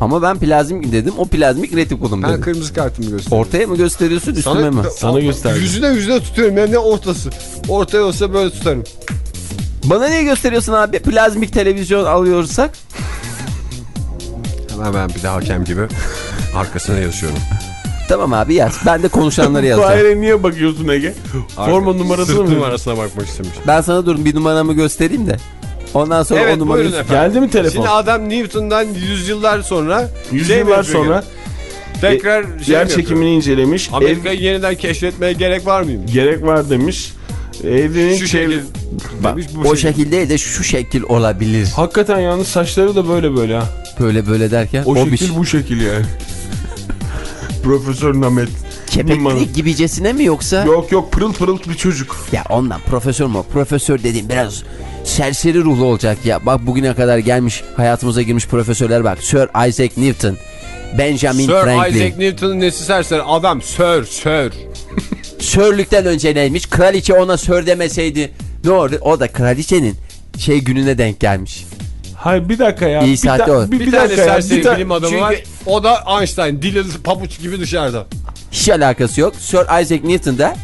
ama ben plazmik dedim o plazmik retikulum Ben dedim. kırmızı kartımı gösteriyorum. Ortaya mı gösteriyorsun üstüme mi? Sana gösterdim. Yüzüne yüzüne tutuyorum ya ne ortası. Ortaya olsa böyle tutarım. Bana niye gösteriyorsun abi? Plazmik televizyon alıyorsak. Hemen ben bir de hakem gibi arkasına yazıyorum. Tamam abi yaz. Ben de konuşanları yazacağım. Daire niye bakıyorsun Ege? Forma numarasını Sırt mı? numarasına bakmak istemiş. Ben sana durun bir numaramı göstereyim de. Ondan sonra Evet o numarayı... efendim. Geldi mi telefon? Şimdi adam Newton'dan yüzyıllar sonra Yüzyıllar şey sonra tekrar şey yer mi çekimini incelemiş. Amerika'yı yeniden keşfetmeye gerek var mıymış? Ev- gerek var demiş. Evrenin Şu çevre... şekil Bak, demiş, bu o şekil. şekil değil de şu şekil olabilir. Hakikaten yalnız saçları da böyle böyle ha. Böyle böyle derken. O, O, bir şekil şey. bu şekil yani. Profesör Namet. Kepeklik gibicesine mi yoksa? Yok yok pırıl pırıl bir çocuk. Ya ondan profesör mü? Profesör dediğim biraz serseri ruhlu olacak ya. Bak bugüne kadar gelmiş hayatımıza girmiş profesörler bak. Sir Isaac Newton, Benjamin Sir Franklin. Isaac Newton'un nesi serseri? Adam Sir, Sir. Sörlükten önce neymiş? Kraliçe ona sör demeseydi ne oldu? O da kraliçenin şey gününe denk gelmiş. Hayır bir dakika ya. İyi bir, saatte o. bir, Bir, bir tane dakika ya. serseri Bir bilim adamı Çünkü- var. O da Einstein. Dili pabuç gibi dışarıda. Hiç alakası yok. Sir Isaac Newton da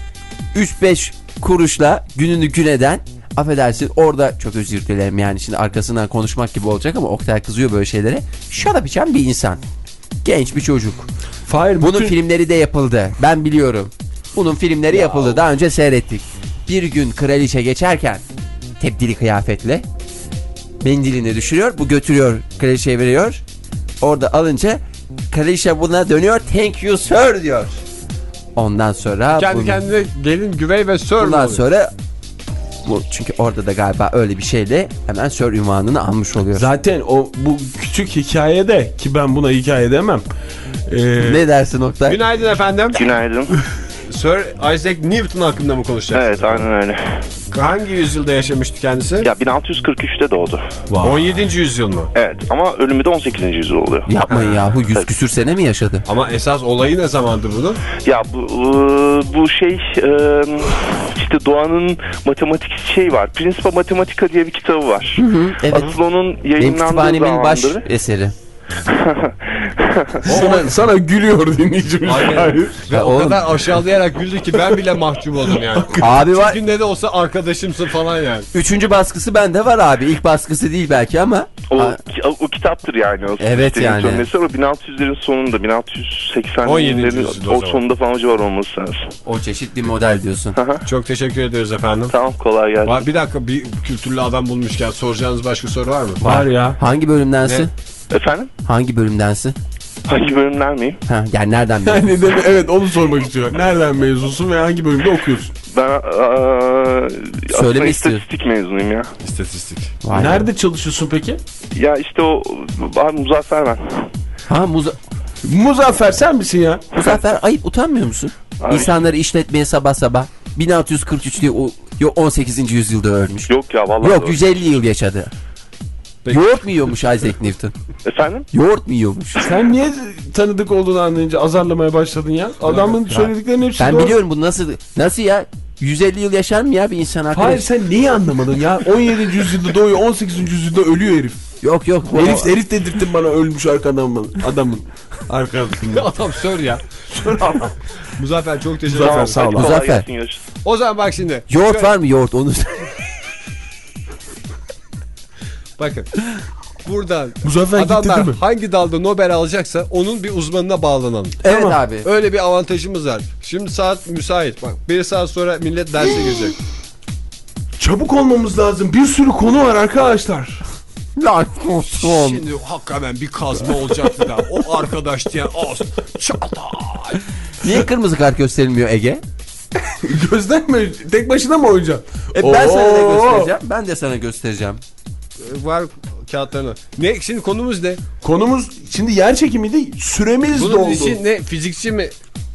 3-5 kuruşla gününü gün eden affedersin orada çok özür dilerim yani şimdi arkasından konuşmak gibi olacak ama Oktay kızıyor böyle şeylere. Şarap içen bir insan. Genç bir çocuk. Fahir Bunun bütün- filmleri de yapıldı. Ben biliyorum. Bunun filmleri yapıldı. Daha önce seyrettik. Bir gün kraliçe geçerken tebdili kıyafetle mendilini düşürüyor. Bu götürüyor kraliçeye veriyor. Orada alınca kraliçe buna dönüyor. Thank you sir diyor. Ondan sonra Kendi bunu- kendine gelin güvey ve Sir oluyor? sonra bu çünkü orada da galiba öyle bir şeyle hemen sir ünvanını almış oluyor. Zaten o bu küçük hikayede ki ben buna hikaye demem. Ee, Ne dersin Oktay? Günaydın efendim. Günaydın. Sir Isaac Newton hakkında mı konuşacaksınız? Evet aynen öyle. Hangi yüzyılda yaşamıştı kendisi? Ya 1643'te doğdu. 17. yüzyıl mı? Evet ama ölümü de 18. yüzyıl oluyor. Yapmayın yahu yüz küsür sene mi yaşadı? Ama esas olayı ne zamandı bunun? Ya bu e, bu şey işte doğanın matematik şey var. Principia Mathematica diye bir kitabı var. Evet. Asıl onun Benim yayınlandığı kütüphanemin baş zamandır. eseri. sana, sana gülüyor dinleyicimiz. Hayır. Ve Ya o oğlum. kadar aşağılayarak güldü ki ben bile mahcup oldum yani. Abi var. Çünkü ne de olsa arkadaşımsın falan yani. Üçüncü baskısı bende var abi. İlk baskısı değil belki ama. O, o, o kitaptır yani. O Evet yani. Sonrası, o 1600'lerin sonunda 1680'lerin 17. yüzyılda o o sonunda falan o civar olması lazım. o çeşit bir model diyorsun. Çok teşekkür ederiz efendim. Tamam kolay gelsin. Var, bir dakika bir kültürlü adam bulmuşken soracağınız başka soru var mı? Var ya. Hangi bölümdensin? Efendim? Hangi bölümdensin? Hangi bölümler miyim? Ha, yani nereden? Yani de, evet onu sormak istiyor. Nereden mezunsun ve hangi bölümde okuyorsun? Ben eee aslında Söyleme istatistik mezunuyum ya. İstatistik. Vay. Nerede çalışıyorsun peki? Ya işte o abi Muzaffer ben. Ha Muza Muzaffer sen misin ya? Muzaffer ayıp utanmıyor musun? Abi. İnsanları işletmeye sabah sabah 1643 diye o, yo 18. yüzyılda ölmüş. Yok ya vallahi. Yok doğru. 150 yıl yaşadı. Peki. Yoğurt mu yiyormuş Isaac Newton? Efendim? Yoğurt mu yiyormuş? Sen niye tanıdık olduğunu anlayınca azarlamaya başladın ya? Adamın söylediklerinin hepsi Ben doğru. biliyorum bu nasıl nasıl ya 150 yıl yaşar mı ya bir insan arkadaş? Hayır sen neyi anlamadın ya? 17. yüzyılda doğuyor 18. yüzyılda ölüyor herif. Yok yok. Bu Herif, herif dedirttin bana ölmüş arkadan adamın. Arkasında. Adam sor ya. Muzaffer çok teşekkür Muzaffer, ederim. sağ ol. Muzaffer. O zaman bak şimdi. Yoğurt Şöyle- var mı yoğurt onu Bakın. Buradan Muzaffer gitti adamlar değil mi? hangi dalda Nobel alacaksa onun bir uzmanına bağlanalım. Evet Tamam. abi. Öyle bir avantajımız var. Şimdi saat müsait. Bak bir saat sonra millet derse girecek. Çabuk olmamız lazım. Bir sürü konu var arkadaşlar. Lan olsun. Şimdi hakikaten bir kazma olacaktı da o arkadaş diye az çatay. Niye kırmızı kart gösterilmiyor Ege? Gözden mi? Tek başına mı oynayacaksın? E ben sana da Oo! göstereceğim. Ben de sana göstereceğim. Var kağıtlarına. Ne şimdi konumuz ne? Konumuz şimdi yer çekimiydi. Süremiz Bunun doldu. için ne fizikçi mi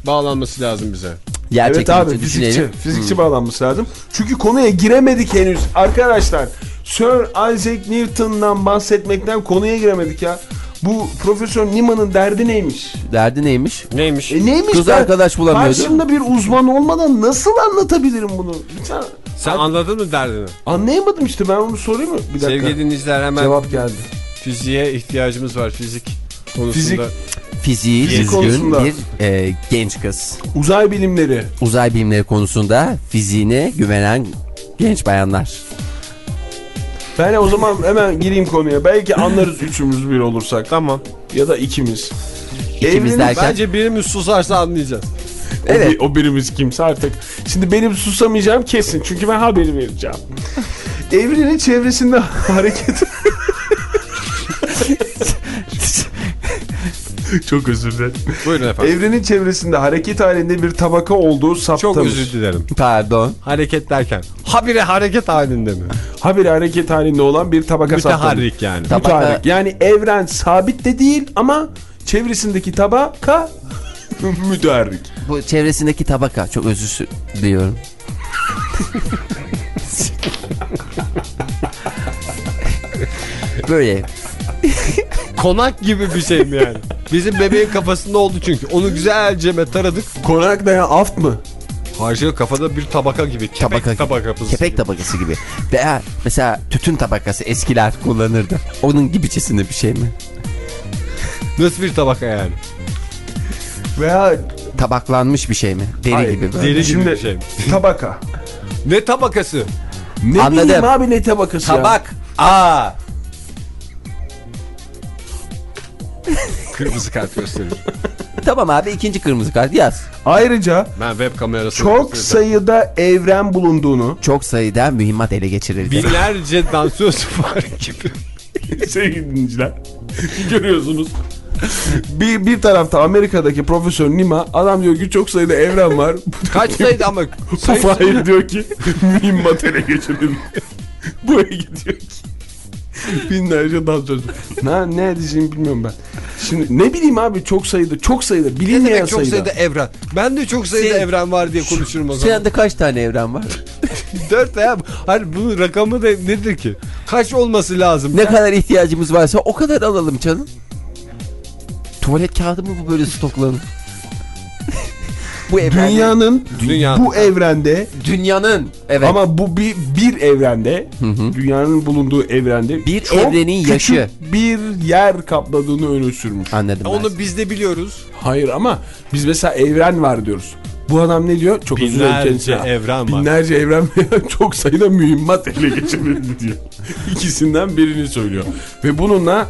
bağlanması lazım bize? Yer Evet abi fizikçi. düşünelim. Fizikçi bağlanması lazım. Çünkü konuya giremedik henüz. Arkadaşlar Sir Isaac Newton'dan bahsetmekten konuya giremedik ya. Bu Profesör Niemann'ın derdi neymiş? Derdi neymiş? Neymiş? E neymiş Kız ben arkadaş bulamıyordu. Karşımda bir uzman olmadan nasıl anlatabilirim bunu? Bir Sen anladın mı derdini? Anlayamadım işte ben onu sorayım mı? Bir dakika. Sevgili dinleyiciler hemen Cevap geldi. fiziğe ihtiyacımız var fizik konusunda. Fizik. Fiziği düzgün konusunda. bir e, genç kız. Uzay bilimleri. Uzay bilimleri konusunda fiziğine güvenen genç bayanlar. Ben o zaman hemen gireyim konuya. Belki anlarız üçümüz bir olursak. Tamam. Ya da ikimiz. İkimiz Evrenin- derken Bence birimiz susarsa anlayacağız. O, Evet. bi- o birimiz kimse artık. Şimdi benim susamayacağım kesin. Çünkü ben haberi vereceğim. Evrenin çevresinde hareket... Çok özür dilerim. Buyurun efendim. Evrenin çevresinde hareket halinde bir tabaka olduğu saptamış. Çok özür dilerim. pardon. Hareket derken. Habire hareket halinde mi? Haberi hareket halinde olan bir tabaka saptamış. Müteharrik yani. Tabaka- Müteharrik. Yani evren sabit de değil ama çevresindeki tabaka müteharrik. Bu çevresindeki tabaka çok özür diliyorum. Böyle Konak gibi bir şey mi yani? Bizim bebeğin kafasında oldu çünkü. Onu güzelce taradık. Konak ne ya aft mı? Karşı kafada bir tabaka gibi. Kepek Tabaka- tabakası. kepek tabakası gibi. Veya mesela tütün tabakası eskiler kullanırdı. Onun gibicesinde bir şey mi? Nasıl bir tabaka yani? Veya Tabaklanmış bir şey mi? Deri Hayır, gibi böyle. Deri gibi bir şey. tabaka. Ne tabakası? Ne Anladım. bileyim abi ne tabakası ya? Tabak. Aa. Kırmızı kart gösterir. Tamam abi ikinci kırmızı kart yaz. Ayrıca Ben web kamerası çok sayıda evren bulunduğunu Çok sayıda mühimmat ele geçirildi. Binlerce dansöz var gibi. sevgili dinleyiciler görüyorsunuz. bir, bir tarafta Amerika'daki Profesör Nima adam diyor ki çok sayıda evren var. Kaç sayıda ama sayı diyor ki mühimmat ele geçirildi. Buraya gidiyor ki. Binlerce dansöz. Ne, ne edeceğimi bilmiyorum ben. Şimdi ne bileyim abi çok sayıda çok sayıda ne bilinmeyen demek çok sayıda. sayıda evren? Ben de çok sayıda Sen- evren var diye konuşurum o zaman. Sende kaç tane evren var? Dört veya hani bunun rakamı da nedir ki? Kaç olması lazım? ne kadar ihtiyacımız varsa o kadar alalım canım. Tuvalet kağıdı mı bu böyle stoklanır? bu evrende. Dünyanın Dünya. bu evrende Dünyanın. Evet. ama bu bir bir evrende dünyanın bulunduğu evrende Bir çok evrenin küçük yaşı. bir yer kapladığını öne sürmüş. Anladım ben. Onu biz de biliyoruz. Hayır ama biz mesela evren var diyoruz. Bu adam ne diyor? Çok Binlerce evren var. Binlerce evren çok sayıda mühimmat ele geçirildi diyor. İkisinden birini söylüyor. Ve bununla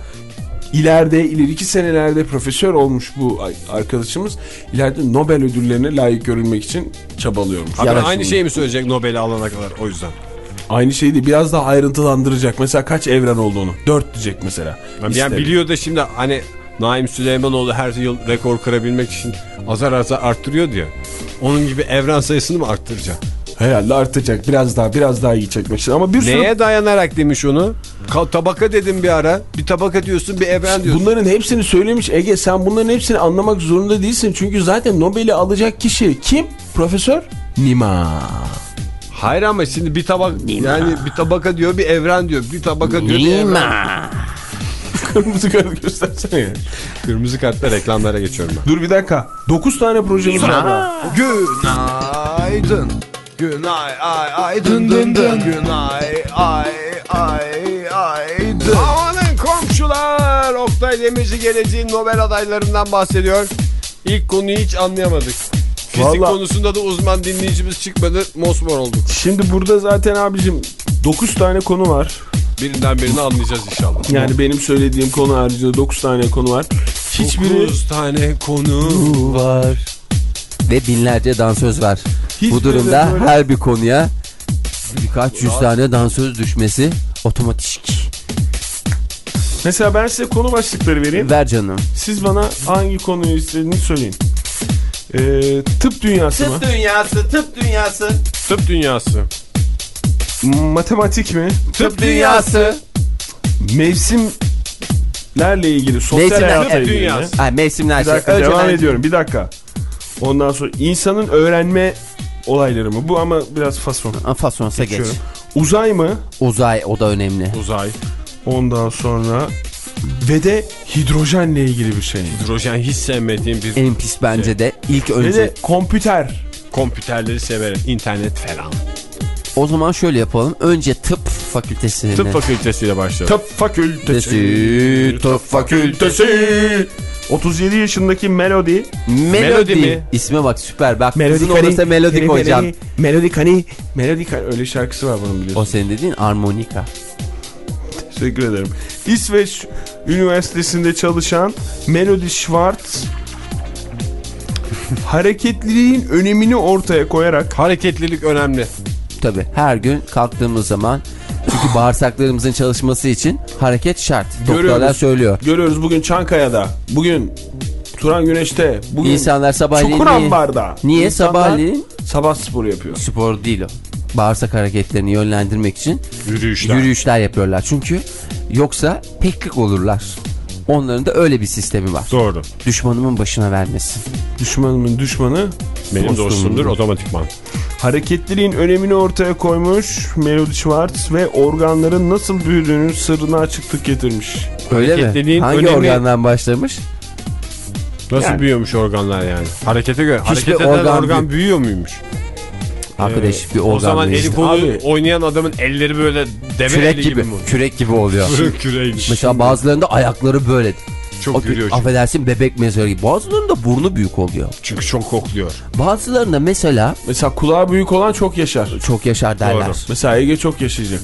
ileride ileriki senelerde profesör olmuş bu arkadaşımız ileride Nobel ödüllerine layık görülmek için çabalıyormuş. Abi aynı şeyi mi söyleyecek Nobel'i alana kadar o yüzden? Aynı şeyi değil biraz daha ayrıntılandıracak. Mesela kaç evren olduğunu. Dört diyecek mesela. Yani İster. biliyor da şimdi hani Naim Süleymanoğlu her yıl rekor kırabilmek için azar azar arttırıyor diyor. Onun gibi evren sayısını mı arttıracak? Herhalde artacak. Biraz daha biraz daha için. Ama bir sürü Neye dayanarak demiş onu? Ka- tabaka dedim bir ara. Bir tabaka diyorsun bir evren diyorsun. Bunların hepsini söylemiş Ege sen bunların hepsini anlamak zorunda değilsin. Çünkü zaten Nobel'i alacak kişi kim? Profesör? Nima. Hayır ama şimdi bir tabak yani bir tabaka diyor bir evren diyor. Bir tabaka diyor bir evren. Nima. Kırmızı kart göstersene ya. Kırmızı kartla reklamlara geçiyorum ben. Dur bir dakika. 9 tane projemiz var. Günaydın. Günay ay ay dın dın dın. Günay ay ay ay dın. Amanın komşular Oktay Demirci geleceğin Nobel adaylarından bahsediyor. İlk konuyu hiç anlayamadık. Fizik Vallahi- konusunda da uzman dinleyicimiz çıkmadı. Mosmor olduk. Şimdi burada zaten abicim 9 tane konu var. Birinden birini anlayacağız inşallah. Yani benim söylediğim konu haricinde 9 tane konu var. Hiçbiri 9 tane konu. var. Ve binlerce dansöz var. Hiçbiri Bu durumda böyle- her bir konuya birkaç yüz tane dansöz düşmesi otomatik. Mesela ben size konu başlıkları vereyim. Ver canım. Siz bana hangi konuyu istediğini söyleyin. Ee, tıp dünyası mı? Tıp dünyası, tıp dünyası. Tıp dünyası. Matematik mi? Tıp dünyası. Mevsimlerle ilgili, sosyal Mevsimler- hayatla ilgili. dünyası. Ha, mevsimler Bir şey. dakika Önce devam ediyorum. Bir dakika. Ondan sonra insanın öğrenme olayları mı? Bu ama biraz fason. Fasonsa geç. Uzay mı? Uzay o da önemli. Uzay. Ondan sonra ve de hidrojenle ilgili bir şey. Hidrojen hiç sevmediğim bir En pis bence de ilk Ve önce. de kompüter. kompüterleri severim. İnternet falan. O zaman şöyle yapalım. Önce tıp fakültesini. Tıp fakültesiyle başlayalım. Tıp fakültesi. Tıp fakültesi. 37 yaşındaki Melody. Melodi. Melodi mi? İsme bak süper. Bak Melody kızın olursa melodik hocam. Melody Kani. Melody Kani. Öyle şarkısı var bunun biliyorsun. O senin dediğin armonika. Teşekkür ederim. İsveç Üniversitesi'nde çalışan Melody Schwartz hareketliliğin önemini ortaya koyarak Hareketlilik önemli. Tabi her gün kalktığımız zaman çünkü bağırsaklarımızın çalışması için hareket şart. Doktorlar Görüyoruz. söylüyor. görüyoruz bugün Çankaya'da, bugün Turan Güneş'te, bugün İnsanlar sabahleyin niye, Çukurambar'da. niye İnsanlar sabahleyin sabah sporu yapıyor. spor değil o. Bağırsak hareketlerini yönlendirmek için Yürüyüşler. yürüyüşler yapıyorlar. Çünkü yoksa peklik olurlar. Onların da öyle bir sistemi var. Doğru. Düşmanımın başına vermesin. Düşmanımın düşmanı Benim dostumdur otomatikman. Hareketliliğin önemini ortaya koymuş Melody Schwartz ve organların nasıl büyüdüğünün sırrına açıklık getirmiş. Öyle mi? Hangi önemi- organdan başlamış? Nasıl Yani. büyüyormuş organlar yani? Harekete göre. Hiçbir Hareket eden organ organ, büyü- büyüyor muymuş? Arkadaş bir organ o zaman eli kolu Abi. oynayan adamın elleri böyle deve kürek eli gibi. gibi mi? Kürek gibi oluyor. Küreymiş. Mesela bazılarında ayakları böyle. Çok O, yürüyor çünkü. affedersin bebek mezarı gibi. Bazılarında burnu büyük oluyor. Çünkü çok kokluyor. Bazılarında mesela Mesela kulağı büyük olan çok yaşar. çok yaşar derler. Doğru. Mesela Ege çok yaşayacak.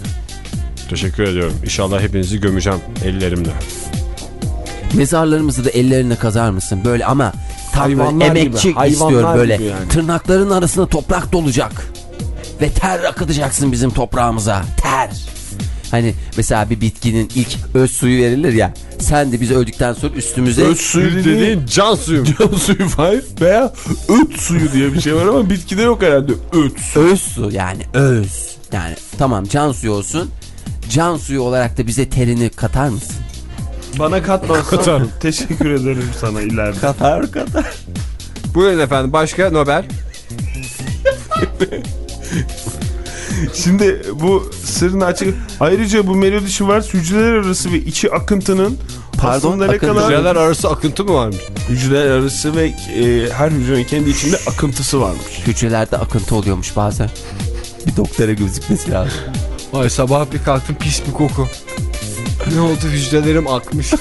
Teşekkür ediyorum. İnşallah hepinizi gömeceğim ellerimle. Mezarlarımızı da ellerine kazar mısın? Böyle ama tam böyle Hayvanlar gibi, emekçi hayvanlar istiyor böyle. gibi yani. Tırnakların arasında toprak dolacak. Ve ter akıtacaksın bizim toprağımıza. Ter. Hani mesela bir bitkinin ilk öz suyu verilir ya. Sen de biz öldükten sonra üstümüze Öt suyu dediğin can suyu. can suyu var veya öt suyu diye bir şey var ama bitkide yok herhalde. Öt su. öz su yani öz. Yani tamam can suyu olsun. Can suyu olarak da bize terini katar mısın? Bana katmazsan teşekkür ederim sana ileride. Katar katar. Buyurun efendim. Başka Nobel? Şimdi bu sırrın açık. Ayrıca bu melodi Schwartz hücreler arası ve içi akıntının Pardon, aslında ne kadar Hücreler arası akıntı mı varmış? hücreler arası ve e, her hücrenin kendi içinde akıntısı varmış. Hücrelerde akıntı oluyormuş bazen. Bir doktora gözükmesi lazım. Ay sabah bir kalktım pis bir koku. ne oldu hücrelerim akmış.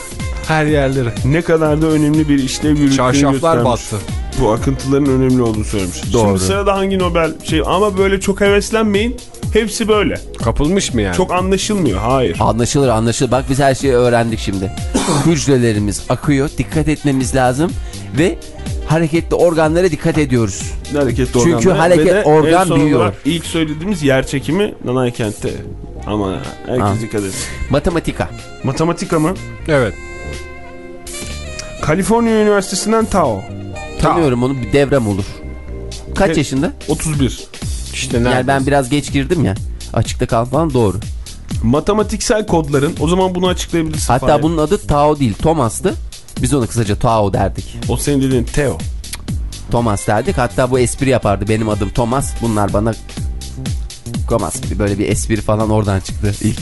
Her yerlere. Ne kadar da önemli bir işlev yürüttüğünü Çarşaflar göstermiş. battı. Bu akıntıların önemli olduğunu söylemiş. Doğru. Şimdi sırada hangi Nobel şey ama böyle çok heveslenmeyin. Hepsi böyle. Kapılmış mı yani? Çok anlaşılmıyor. Hayır. Anlaşılır anlaşılır. Bak biz her şeyi öğrendik şimdi. Hücrelerimiz akıyor. Dikkat etmemiz lazım. Ve hareketli organlara dikkat ediyoruz. Hareketli Çünkü organlara hareket ve organ büyüyor. ilk söylediğimiz yer çekimi Nanay kentte. Ama herkes Ha. dikkat etsin. Matematika. Matematika mı? Evet. Kaliforniya Üniversitesi'nden Tao. Tanıyorum onu bir devrem olur. Kaç Evet. yaşında? 31. İşte? Yani ben biraz geç girdim ya. Açıkta kal falan doğru. Matematiksel kodların o zaman bunu açıklayabilirsin. Hatta Fahir. bunun adı Tao değil Thomas'tı. Biz ona kısaca Tao derdik. O senin dediğin Teo. Thomas derdik. Hatta bu espri yapardı. Benim adım Thomas. Bunlar bana Thomas gibi böyle bir espri falan oradan çıktı ilk.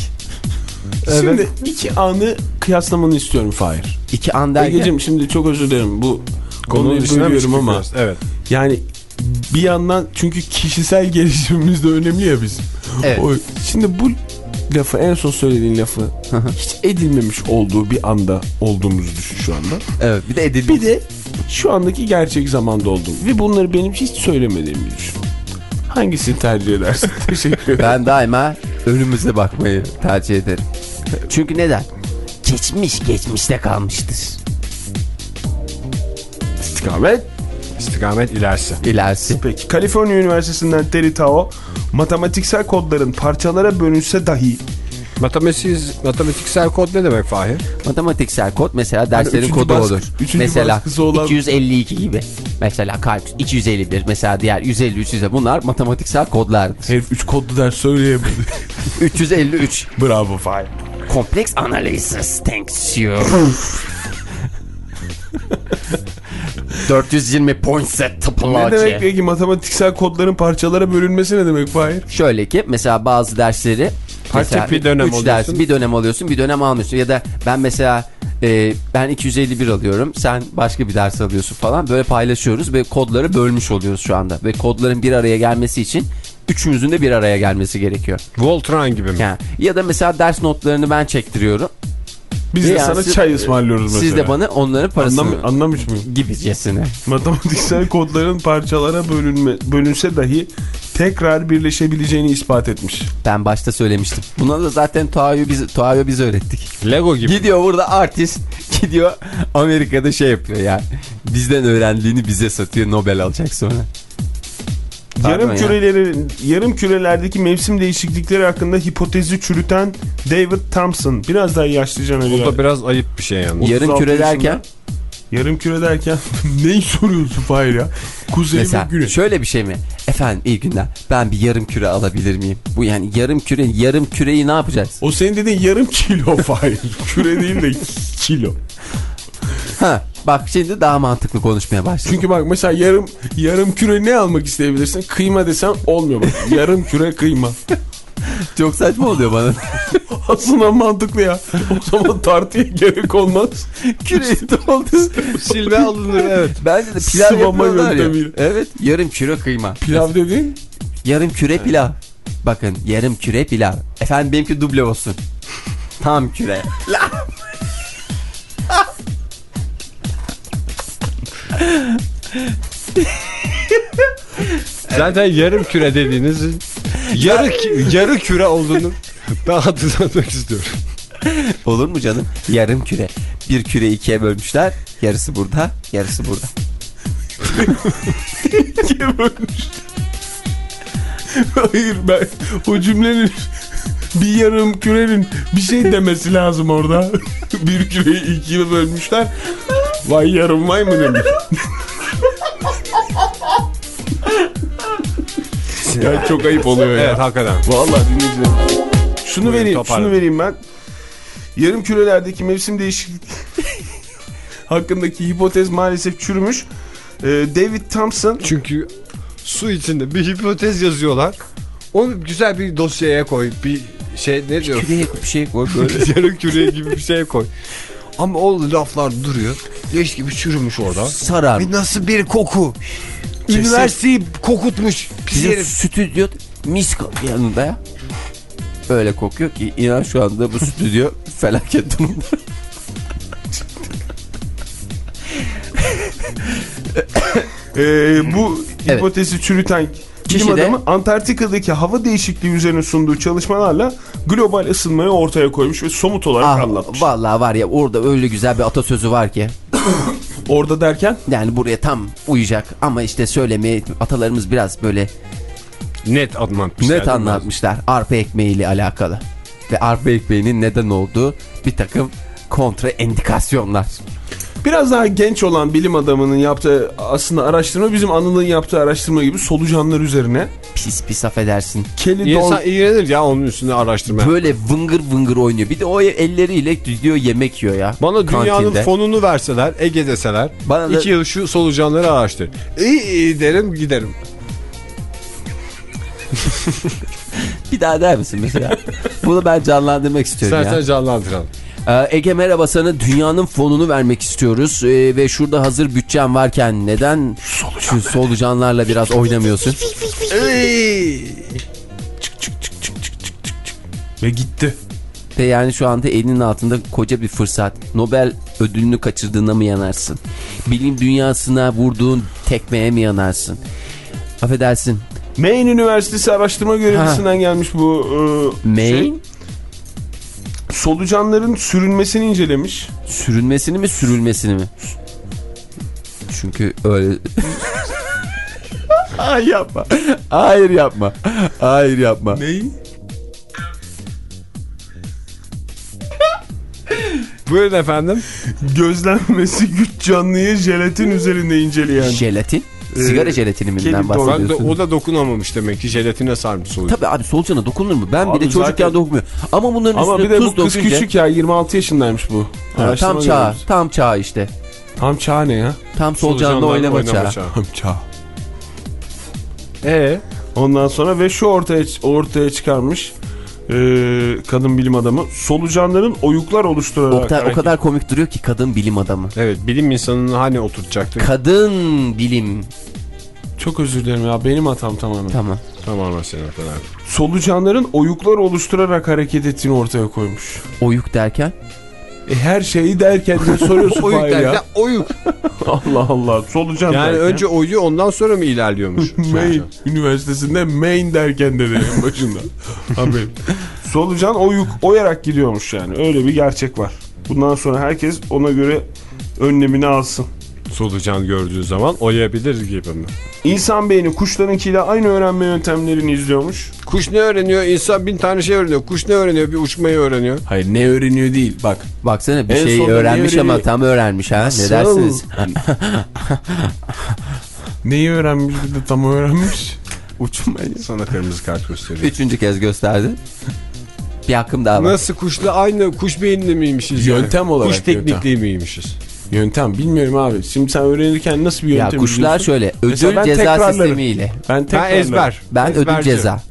Şimdi iki anı kıyaslamanı istiyorum Fahir. İki an derken Egeciğim şimdi çok özür dilerim bu Konunun konuyu dışına mı ama? Evet. yani bir yandan çünkü kişisel gelişimimiz de önemli ya bizim. Evet. O, şimdi bu lafı en son söylediğin lafı hiç edilmemiş olduğu bir anda olduğumuzu düşün şu anda. evet bir de edildi. Bir de şu andaki gerçek zamanda olduğum ve bunları benim hiç söylemediğimi düşün. Hangisini tercih edersin? Teşekkür ederim. Ben daima önümüze bakmayı tercih ederim. Çünkü neden? Geçmiş geçmişte kalmıştır. İstikamet. İstikamet ilerisi. İlerisi. Peki Kaliforniya Üniversitesi'nden Terry Tao matematiksel kodların parçalara bölünse dahi Matematiksel, matematiksel kod ne demek Fahir? Matematiksel kod mesela derslerin üçüncü kodu baskı- olur. Mesela olan- 252 gibi. Mesela kalp 251 mesela diğer 153 ise bunlar matematiksel kodlardır. Herif 3 kodlu ders söyleyemedi. 353 Bravo Fahir. kompleks analizis thanks you. 420 point set Ne topology. demek peki matematiksel kodların parçalara bölünmesi ne demek Fahir? Şöyle ki mesela bazı dersleri mesela bir dönem üç alıyorsun? ders, bir dönem alıyorsun bir dönem almıyorsun ya da ben mesela e, ben 251 alıyorum sen başka bir ders alıyorsun falan böyle paylaşıyoruz ve kodları bölmüş oluyoruz şu anda ve kodların bir araya gelmesi için üçümüzün de bir araya gelmesi gerekiyor. Voltron gibi mi? Yani ya da mesela ders notlarını ben çektiriyorum. Biz de sana siz- çay ısmarlıyoruz mesela. Siz de bana onların parasını Anlam anlamış mıyım? gibicesine. Matematiksel kodların parçalara bölünme, bölünse dahi tekrar birleşebileceğini ispat etmiş. Ben başta söylemiştim. Buna da zaten Tuğay'ı biz, Tuğay'ı biz öğrettik. Lego gibi. Gidiyor burada artist gidiyor Amerika'da şey yapıyor ya. Bizden öğrendiğini bize satıyor Nobel alacak sonra. Pardon yarım ya. kürelerin yarım kürelerdeki mevsim değişiklikleri hakkında hipotezi çürüten David Thompson. Biraz daha yaşlıcan Bu öyle. da biraz ayıp bir şey yani. Yarım 36 küre derken. Yarım küre derken neyi soruyorsun Fahir ya? Kuzey mesela güney. şöyle bir şey mi? Efendim iyi günler ben bir yarım küre alabilir miyim? Bu yani yarım küre yarım küreyi ne yapacağız? O senin dediğin yarım kilo Fahir. küre değil de kilo. Ha bak şimdi daha mantıklı konuşmaya başladım. Çünkü bak mesela yarım yarım küre ne almak isteyebilirsin? Kıyma desen olmuyor bak. yarım küre kıyma. Çok saçma oluyor bana. Aslında mantıklı ya. O zaman tartıya gerek olmaz. Küreyi doldu. Silme alınır evet. Bence de pilav Sıvama yapıyorlar ya. Evet yarım küre kıyma. Pilav dediğin Yarım küre pilav. Bakın yarım küre pilav. Efendim benimki duble olsun. Tam küre. Zaten yarım küre dediğiniz yarı, yarı küre olduğunu ben hatırlatmak istiyorum. Olur mu canım? Yarım küre. Bir küre ikiye bölmüşler. Yarısı burada, yarısı burada. ikiye bölmüş. Hayır ben o cümlenin bir yarım kürenin bir şey demesi lazım orada. bir küreyi ikiye bölmüşler. Vay yarım vay mı demiş. ya çok ayıp oluyor ya. Evet hakikaten. Vallahi dinleyicilerim. Şunu Buyurun, vereyim, toparlayın. şunu vereyim ben. Yarım kürelerdeki mevsim değişiklik hakkındaki hipotez maalesef çürümüş. Ee, David Thompson Çünkü su içinde bir hipotez yazıyorlar. Onu güzel bir dosyaya koy. Bir şey ne diyor? Küreye bir şey koy böyle. Yarım küreye gibi bir şey koy. Ama o laflar duruyor. Leş gibi çürümüş orada. Sarar. Bir nasıl bir koku. Üniversiteyi kokutmuş. Pis Bizim herif. stüdyo mis yanında ya. Öyle kokuyor ki inan şu anda bu stüdyo felaket durumda. Ee, bu Evet. hipotezi çürüten bilim Kişi de- adamı Antarktika'daki hava değişikliği üzerine sunduğu çalışmalarla global ısınmayı ortaya koymuş ve somut olarak Ah, anlatmış. vallahi var ya orada öyle güzel bir atasözü var ki. Orada derken Yani buraya tam uyacak ama işte söylemeye atalarımız biraz böyle Net anlatmışlar. net anlatmışlar. Arpa ekmeğiyle alakalı. Ve arpa ekmeğinin neden olduğu bir takım kontra endikasyonlar. Biraz daha genç olan bilim adamının yaptığı aslında araştırma bizim Anıl'ın yaptığı araştırma gibi solucanlar üzerine. Pis pis affedersin. Kelly İnsan Don iğrenir ya onun üstüne araştırma. Böyle vıngır vıngır oynuyor. Bir de o elleriyle gidiyor yemek yiyor ya. Bana dünyanın Kantinde. fonunu verseler, Ege deseler, Bana da- iki yıl şu solucanları araştır. İyi iyi derim giderim. Bir daha der misin mesela? Bunu ben canlandırmak istiyorum Sen ya. sen canlandıralım. Ee, Ege merhaba sana dünyanın fonunu vermek istiyoruz Ee, ve şurada hazır bütçen varken neden şu solucanlarla biraz oynamıyorsun? ve gitti. Ve yani şu anda elinin altında koca bir fırsat. Nobel ödülünü kaçırdığına mı yanarsın? Bilim dünyasına vurduğun tekmeye mi yanarsın? Affedersin. Maine Üniversitesi araştırma görevlisinden gelmiş bu e, Maine şey solucanların sürünmesini incelemiş. Sürünmesini mi sürülmesini mi? Çünkü öyle... Hayır yapma. Hayır yapma. Hayır yapma. Neyi? Buyurun efendim. Gözlenmesi güç canlıyı jelatin üzerinde inceleyen. Jelatin? Sigara jelatini mi de, bahsediyorsun? o da dokunamamış demek ki jelatine sarmış oluyor. Tabii abi solucana dokunur mu? Ben Abi bir de çocukken zaten- dokunmuyor. Ama bunların Ama bir üstüne de tuz bu kız dokunca... küçük ya 26 yaşındaymış bu. Ha, tam çağ. Tam çağ işte. Tam çağ ne ya? Tam solucanla Solucanlarla oynama çağı. Tam çağ. Ee, Ondan sonra ve şu ortaya ortaya çıkarmış e, kadın bilim adamı solucanların oyuklar oluşturarak Oktay o kadar komik duruyor ki kadın bilim adamı. evet bilim insanını hani oturtacaktık. Kadın bilim. Çok özür dilerim ya benim hatam tamamen. Tamam. Tamamen senin hatan abi. Solucanların oyuklar oluşturarak hareket ettiğini ortaya koymuş. Oyuk derken. E her şeyi derken de soruyorsun Oyuk Fahir derken ya. oyuk. Allah Allah solucan Yani derken. önce oyu ondan sonra mı ilerliyormuş? Maine Üniversitesi'nde Maine derken dedi en başında. Haberim. Solucan oyuk, oyarak gidiyormuş yani. Öyle bir gerçek var. Bundan sonra herkes ona göre önlemini alsın. Solucan gördüğü zaman oyabilir gibi mi? İnsan beyni kuşlarınkiyle aynı öğrenme yöntemlerini izliyormuş. Kuş ne öğreniyor? İnsan bin tane şey öğreniyor. Kuş ne öğreniyor? Bir uçmayı öğreniyor. Hayır ne öğreniyor değil bak. Baksana bir En şey sonunda öğrenmiş ama tam öğrenmiş ha. Ne dersiniz? Neyi öğrenmiş bir de tam öğrenmiş. Uçmayı. Sana kırmızı kart gösteriyor. Üçüncü kez gösterdi. Bir hakkım daha var. Nasıl kuşla aynı kuş beyinli miymişiz? yani? Yöntem olarak Kuş teknikli miymişiz? Yöntem bilmiyorum abi. Şimdi sen öğrenirken nasıl bir Ya yöntem kuşlar izliyorsun? şöyle ödül ceza sistemiyle. Ben Ben ezber. Ben ödül Ezberci. ceza.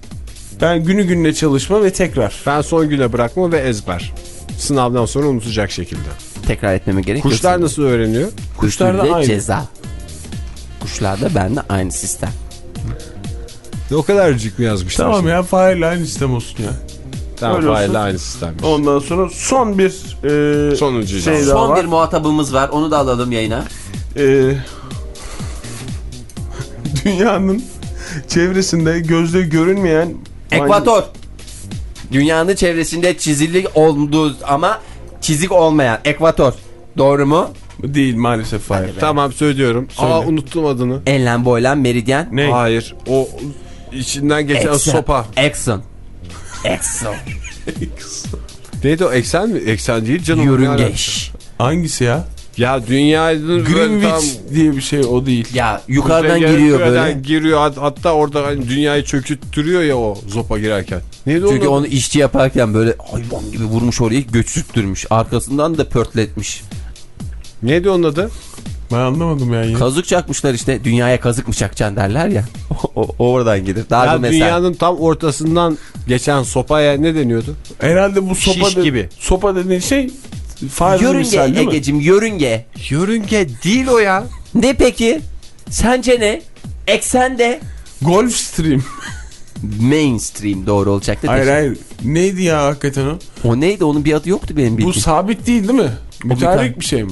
Ben günü gününe çalışma ve tekrar. Ben son güne bırakma ve ezber. Sınavdan sonra unutacak şekilde. Tekrar etmeme gerek yok. Kuşlar nasıl öğreniyor? Kuşlar da Ödül aynı. ceza. Kuşlarda bende aynı sistem. O kadarcık mı yazmışlar? Tamam şimdi? ya Fahir'le aynı sistem olsun ya. Tamam faille aynı sistemmiş. Ondan sonra son bir e, Sonuncu şey daha Son var. bir muhatabımız var. Onu da alalım yayına. E, dünyanın çevresinde gözle görünmeyen Ekvator. Dünyanın çevresinde çizili olduğu ama çizik olmayan ekvator. Doğru mu? değil maalesef Fahir. Tamam söylüyorum. Söyle. Aa unuttum adını. Enlem boylan meridyen. Ne? Hayır. O içinden geçen Exxon. sopa. Exxon. Exxon. Neydi o eksen mi? Eksen değil canım. Yörüngeç. Hangisi ya? Ya dünyanın Greenwich diye bir şey o değil. Ya yukarıdan giriyor böyle. Giriyor Hat- hatta orada hani dünyayı çöküttürüyor ya o zopa girerken. Neydi Çünkü onu işçi yaparken böyle hayvan gibi vurmuş oraya göçürttürmüş. Arkasından da pörtletmiş. Neydi onun adı? Ben anlamadım yani. Kazık çakmışlar işte. Dünyaya kazık mı çakacaksın derler ya. O, o oradan gelir. Daha Ya mesela. dünyanın tam ortasından geçen sopaya ne deniyordu? Herhalde bu sopa Şiş de- gibi. Sopa dediğin şey fare Yörünge misal değil mi? Ege'cim yörünge. Yörünge değil o ya. Ne peki? Sence ne? Eksen de Golf stream. mainstream doğru olacaktı. hayır Teşekkür- hayır. Neydi ya hakikaten o? O neydi? Onun bir adı yoktu benim Bu bildiğim. sabit değil değil mi? Müteharrik. bir şey mi?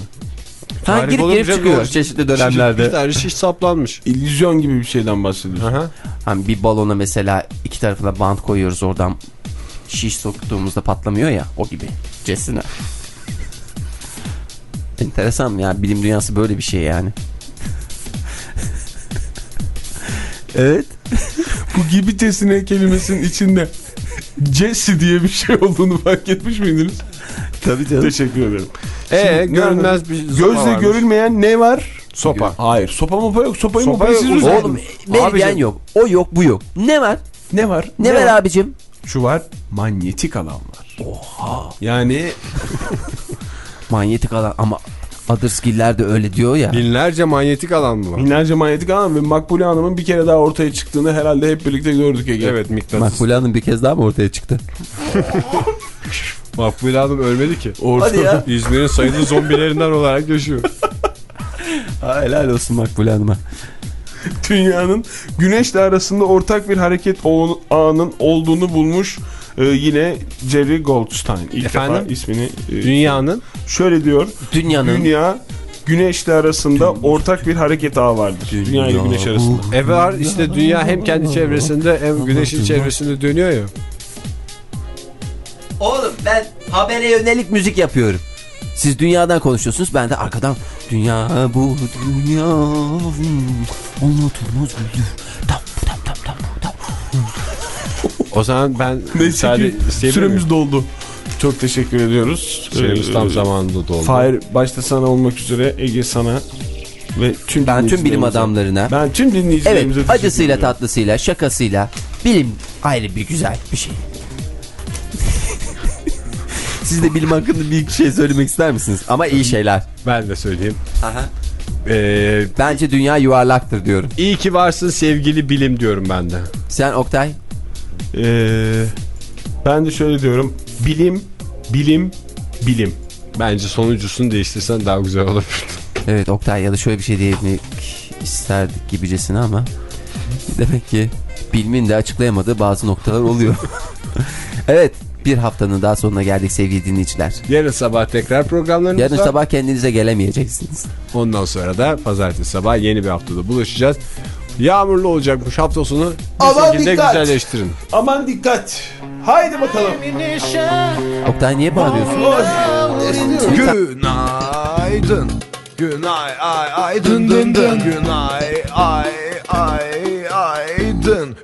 Ha, Tarih girip girip çıkıyor doğru. çeşitli Bir dönemlerde. tane şiş saplanmış. İllüzyon gibi bir şeyden bahsediyorsun. Aha. Hani bir balona mesela iki tarafına bant koyuyoruz oradan şiş soktuğumuzda patlamıyor ya o gibi. Cesine. Enteresan ya bilim dünyası böyle bir şey yani. evet. Bu gibi tesine kelimesinin içinde Jesse diye bir şey olduğunu fark etmiş miydiniz? Tabii canım. Teşekkür ederim. Ee Şimdi görünmez bir Gözle varmış. görülmeyen ne var? Sopa. Hayır. Sopa mopa yok. Sopayı Sopa mopayı yok. siz Oğlum, meridyen yok. O yok bu yok. Ne var? Ne var? Ne, var, abicim? Şu var. Manyetik alan var. Oha. Yani Manyetik alan ama Adırskiller de öyle diyor ya. Binlerce manyetik alan mı var? binlerce manyetik alan ve Makbule Hanım'ın bir kere daha ortaya çıktığını herhalde hep birlikte gördük Ege. Evet mıknatıs. Makbule Hanım bir kez daha mı ortaya çıktı? Makbule Hanım ölmedi ki. Orta... Hadi ya. İzmir'in sayılı zombilerinden olarak yaşıyor. Ha, helal olsun Makbule Hanım'a. Dünyanın güneşle arasında ortak bir hareket ağının olduğunu bulmuş e, yine Jerry Goldstein. İlk Efendim? defa ismini e, Dünyanın şöyle diyor. Dünyanın Dünya güneşle arasında ortak bir hareket ağı vardır. Dünya ile güneş arasında. e var işte dünya hem kendi çevresinde hem güneşin çevresinde dönüyor ya. Oğlum ben habere yönelik müzik yapıyorum. Siz dünyadan konuşuyorsunuz ben de arkadan dünya bu dünya unutulmaz güldür. Tam tam tam tam tam. O zaman ben Neyse müsaade ki isteyebilir süremiz doldu. Çok teşekkür ediyoruz. Süremiz Ee, tam zamanında doldu. Fahir başta sana olmak üzere Ege sana ve tüm Ben tüm bilim adamlarına. Ben tüm dinleyicilerimize Evet acısıyla tatlısıyla şakasıyla bilim ayrı bir güzel bir şey. Siz de bilim hakkında bir şey söylemek ister misiniz? Ama iyi şeyler. Ben de söyleyeyim. Aha. Ee, Bence dünya yuvarlaktır diyorum. iyi ki varsın sevgili bilim diyorum ben de. Sen Oktay? Ee, ben de şöyle diyorum. Bilim, bilim, bilim. Bence sonuncusunu değiştirsen daha güzel olur. Evet Oktay ya da şöyle bir şey diyebilmek isterdik gibicesine ama demek ki bilimin de açıklayamadığı bazı noktalar oluyor. evet bir haftanın daha sonuna geldik sevgili dinleyiciler. Yarın sabah tekrar programlarımız Yarın var. sabah kendinize gelemeyeceksiniz. Ondan sonra da pazartesi sabah yeni bir haftada buluşacağız. Yağmurlu olacakmış hafta sonu. Bir Aman şekilde dikkat. güzelleştirin. Aman dikkat. Haydi bakalım. Oktay niye bağırıyorsun? Günaydın. Günay ay ay dın dın dın. Günay ay ay ay dın.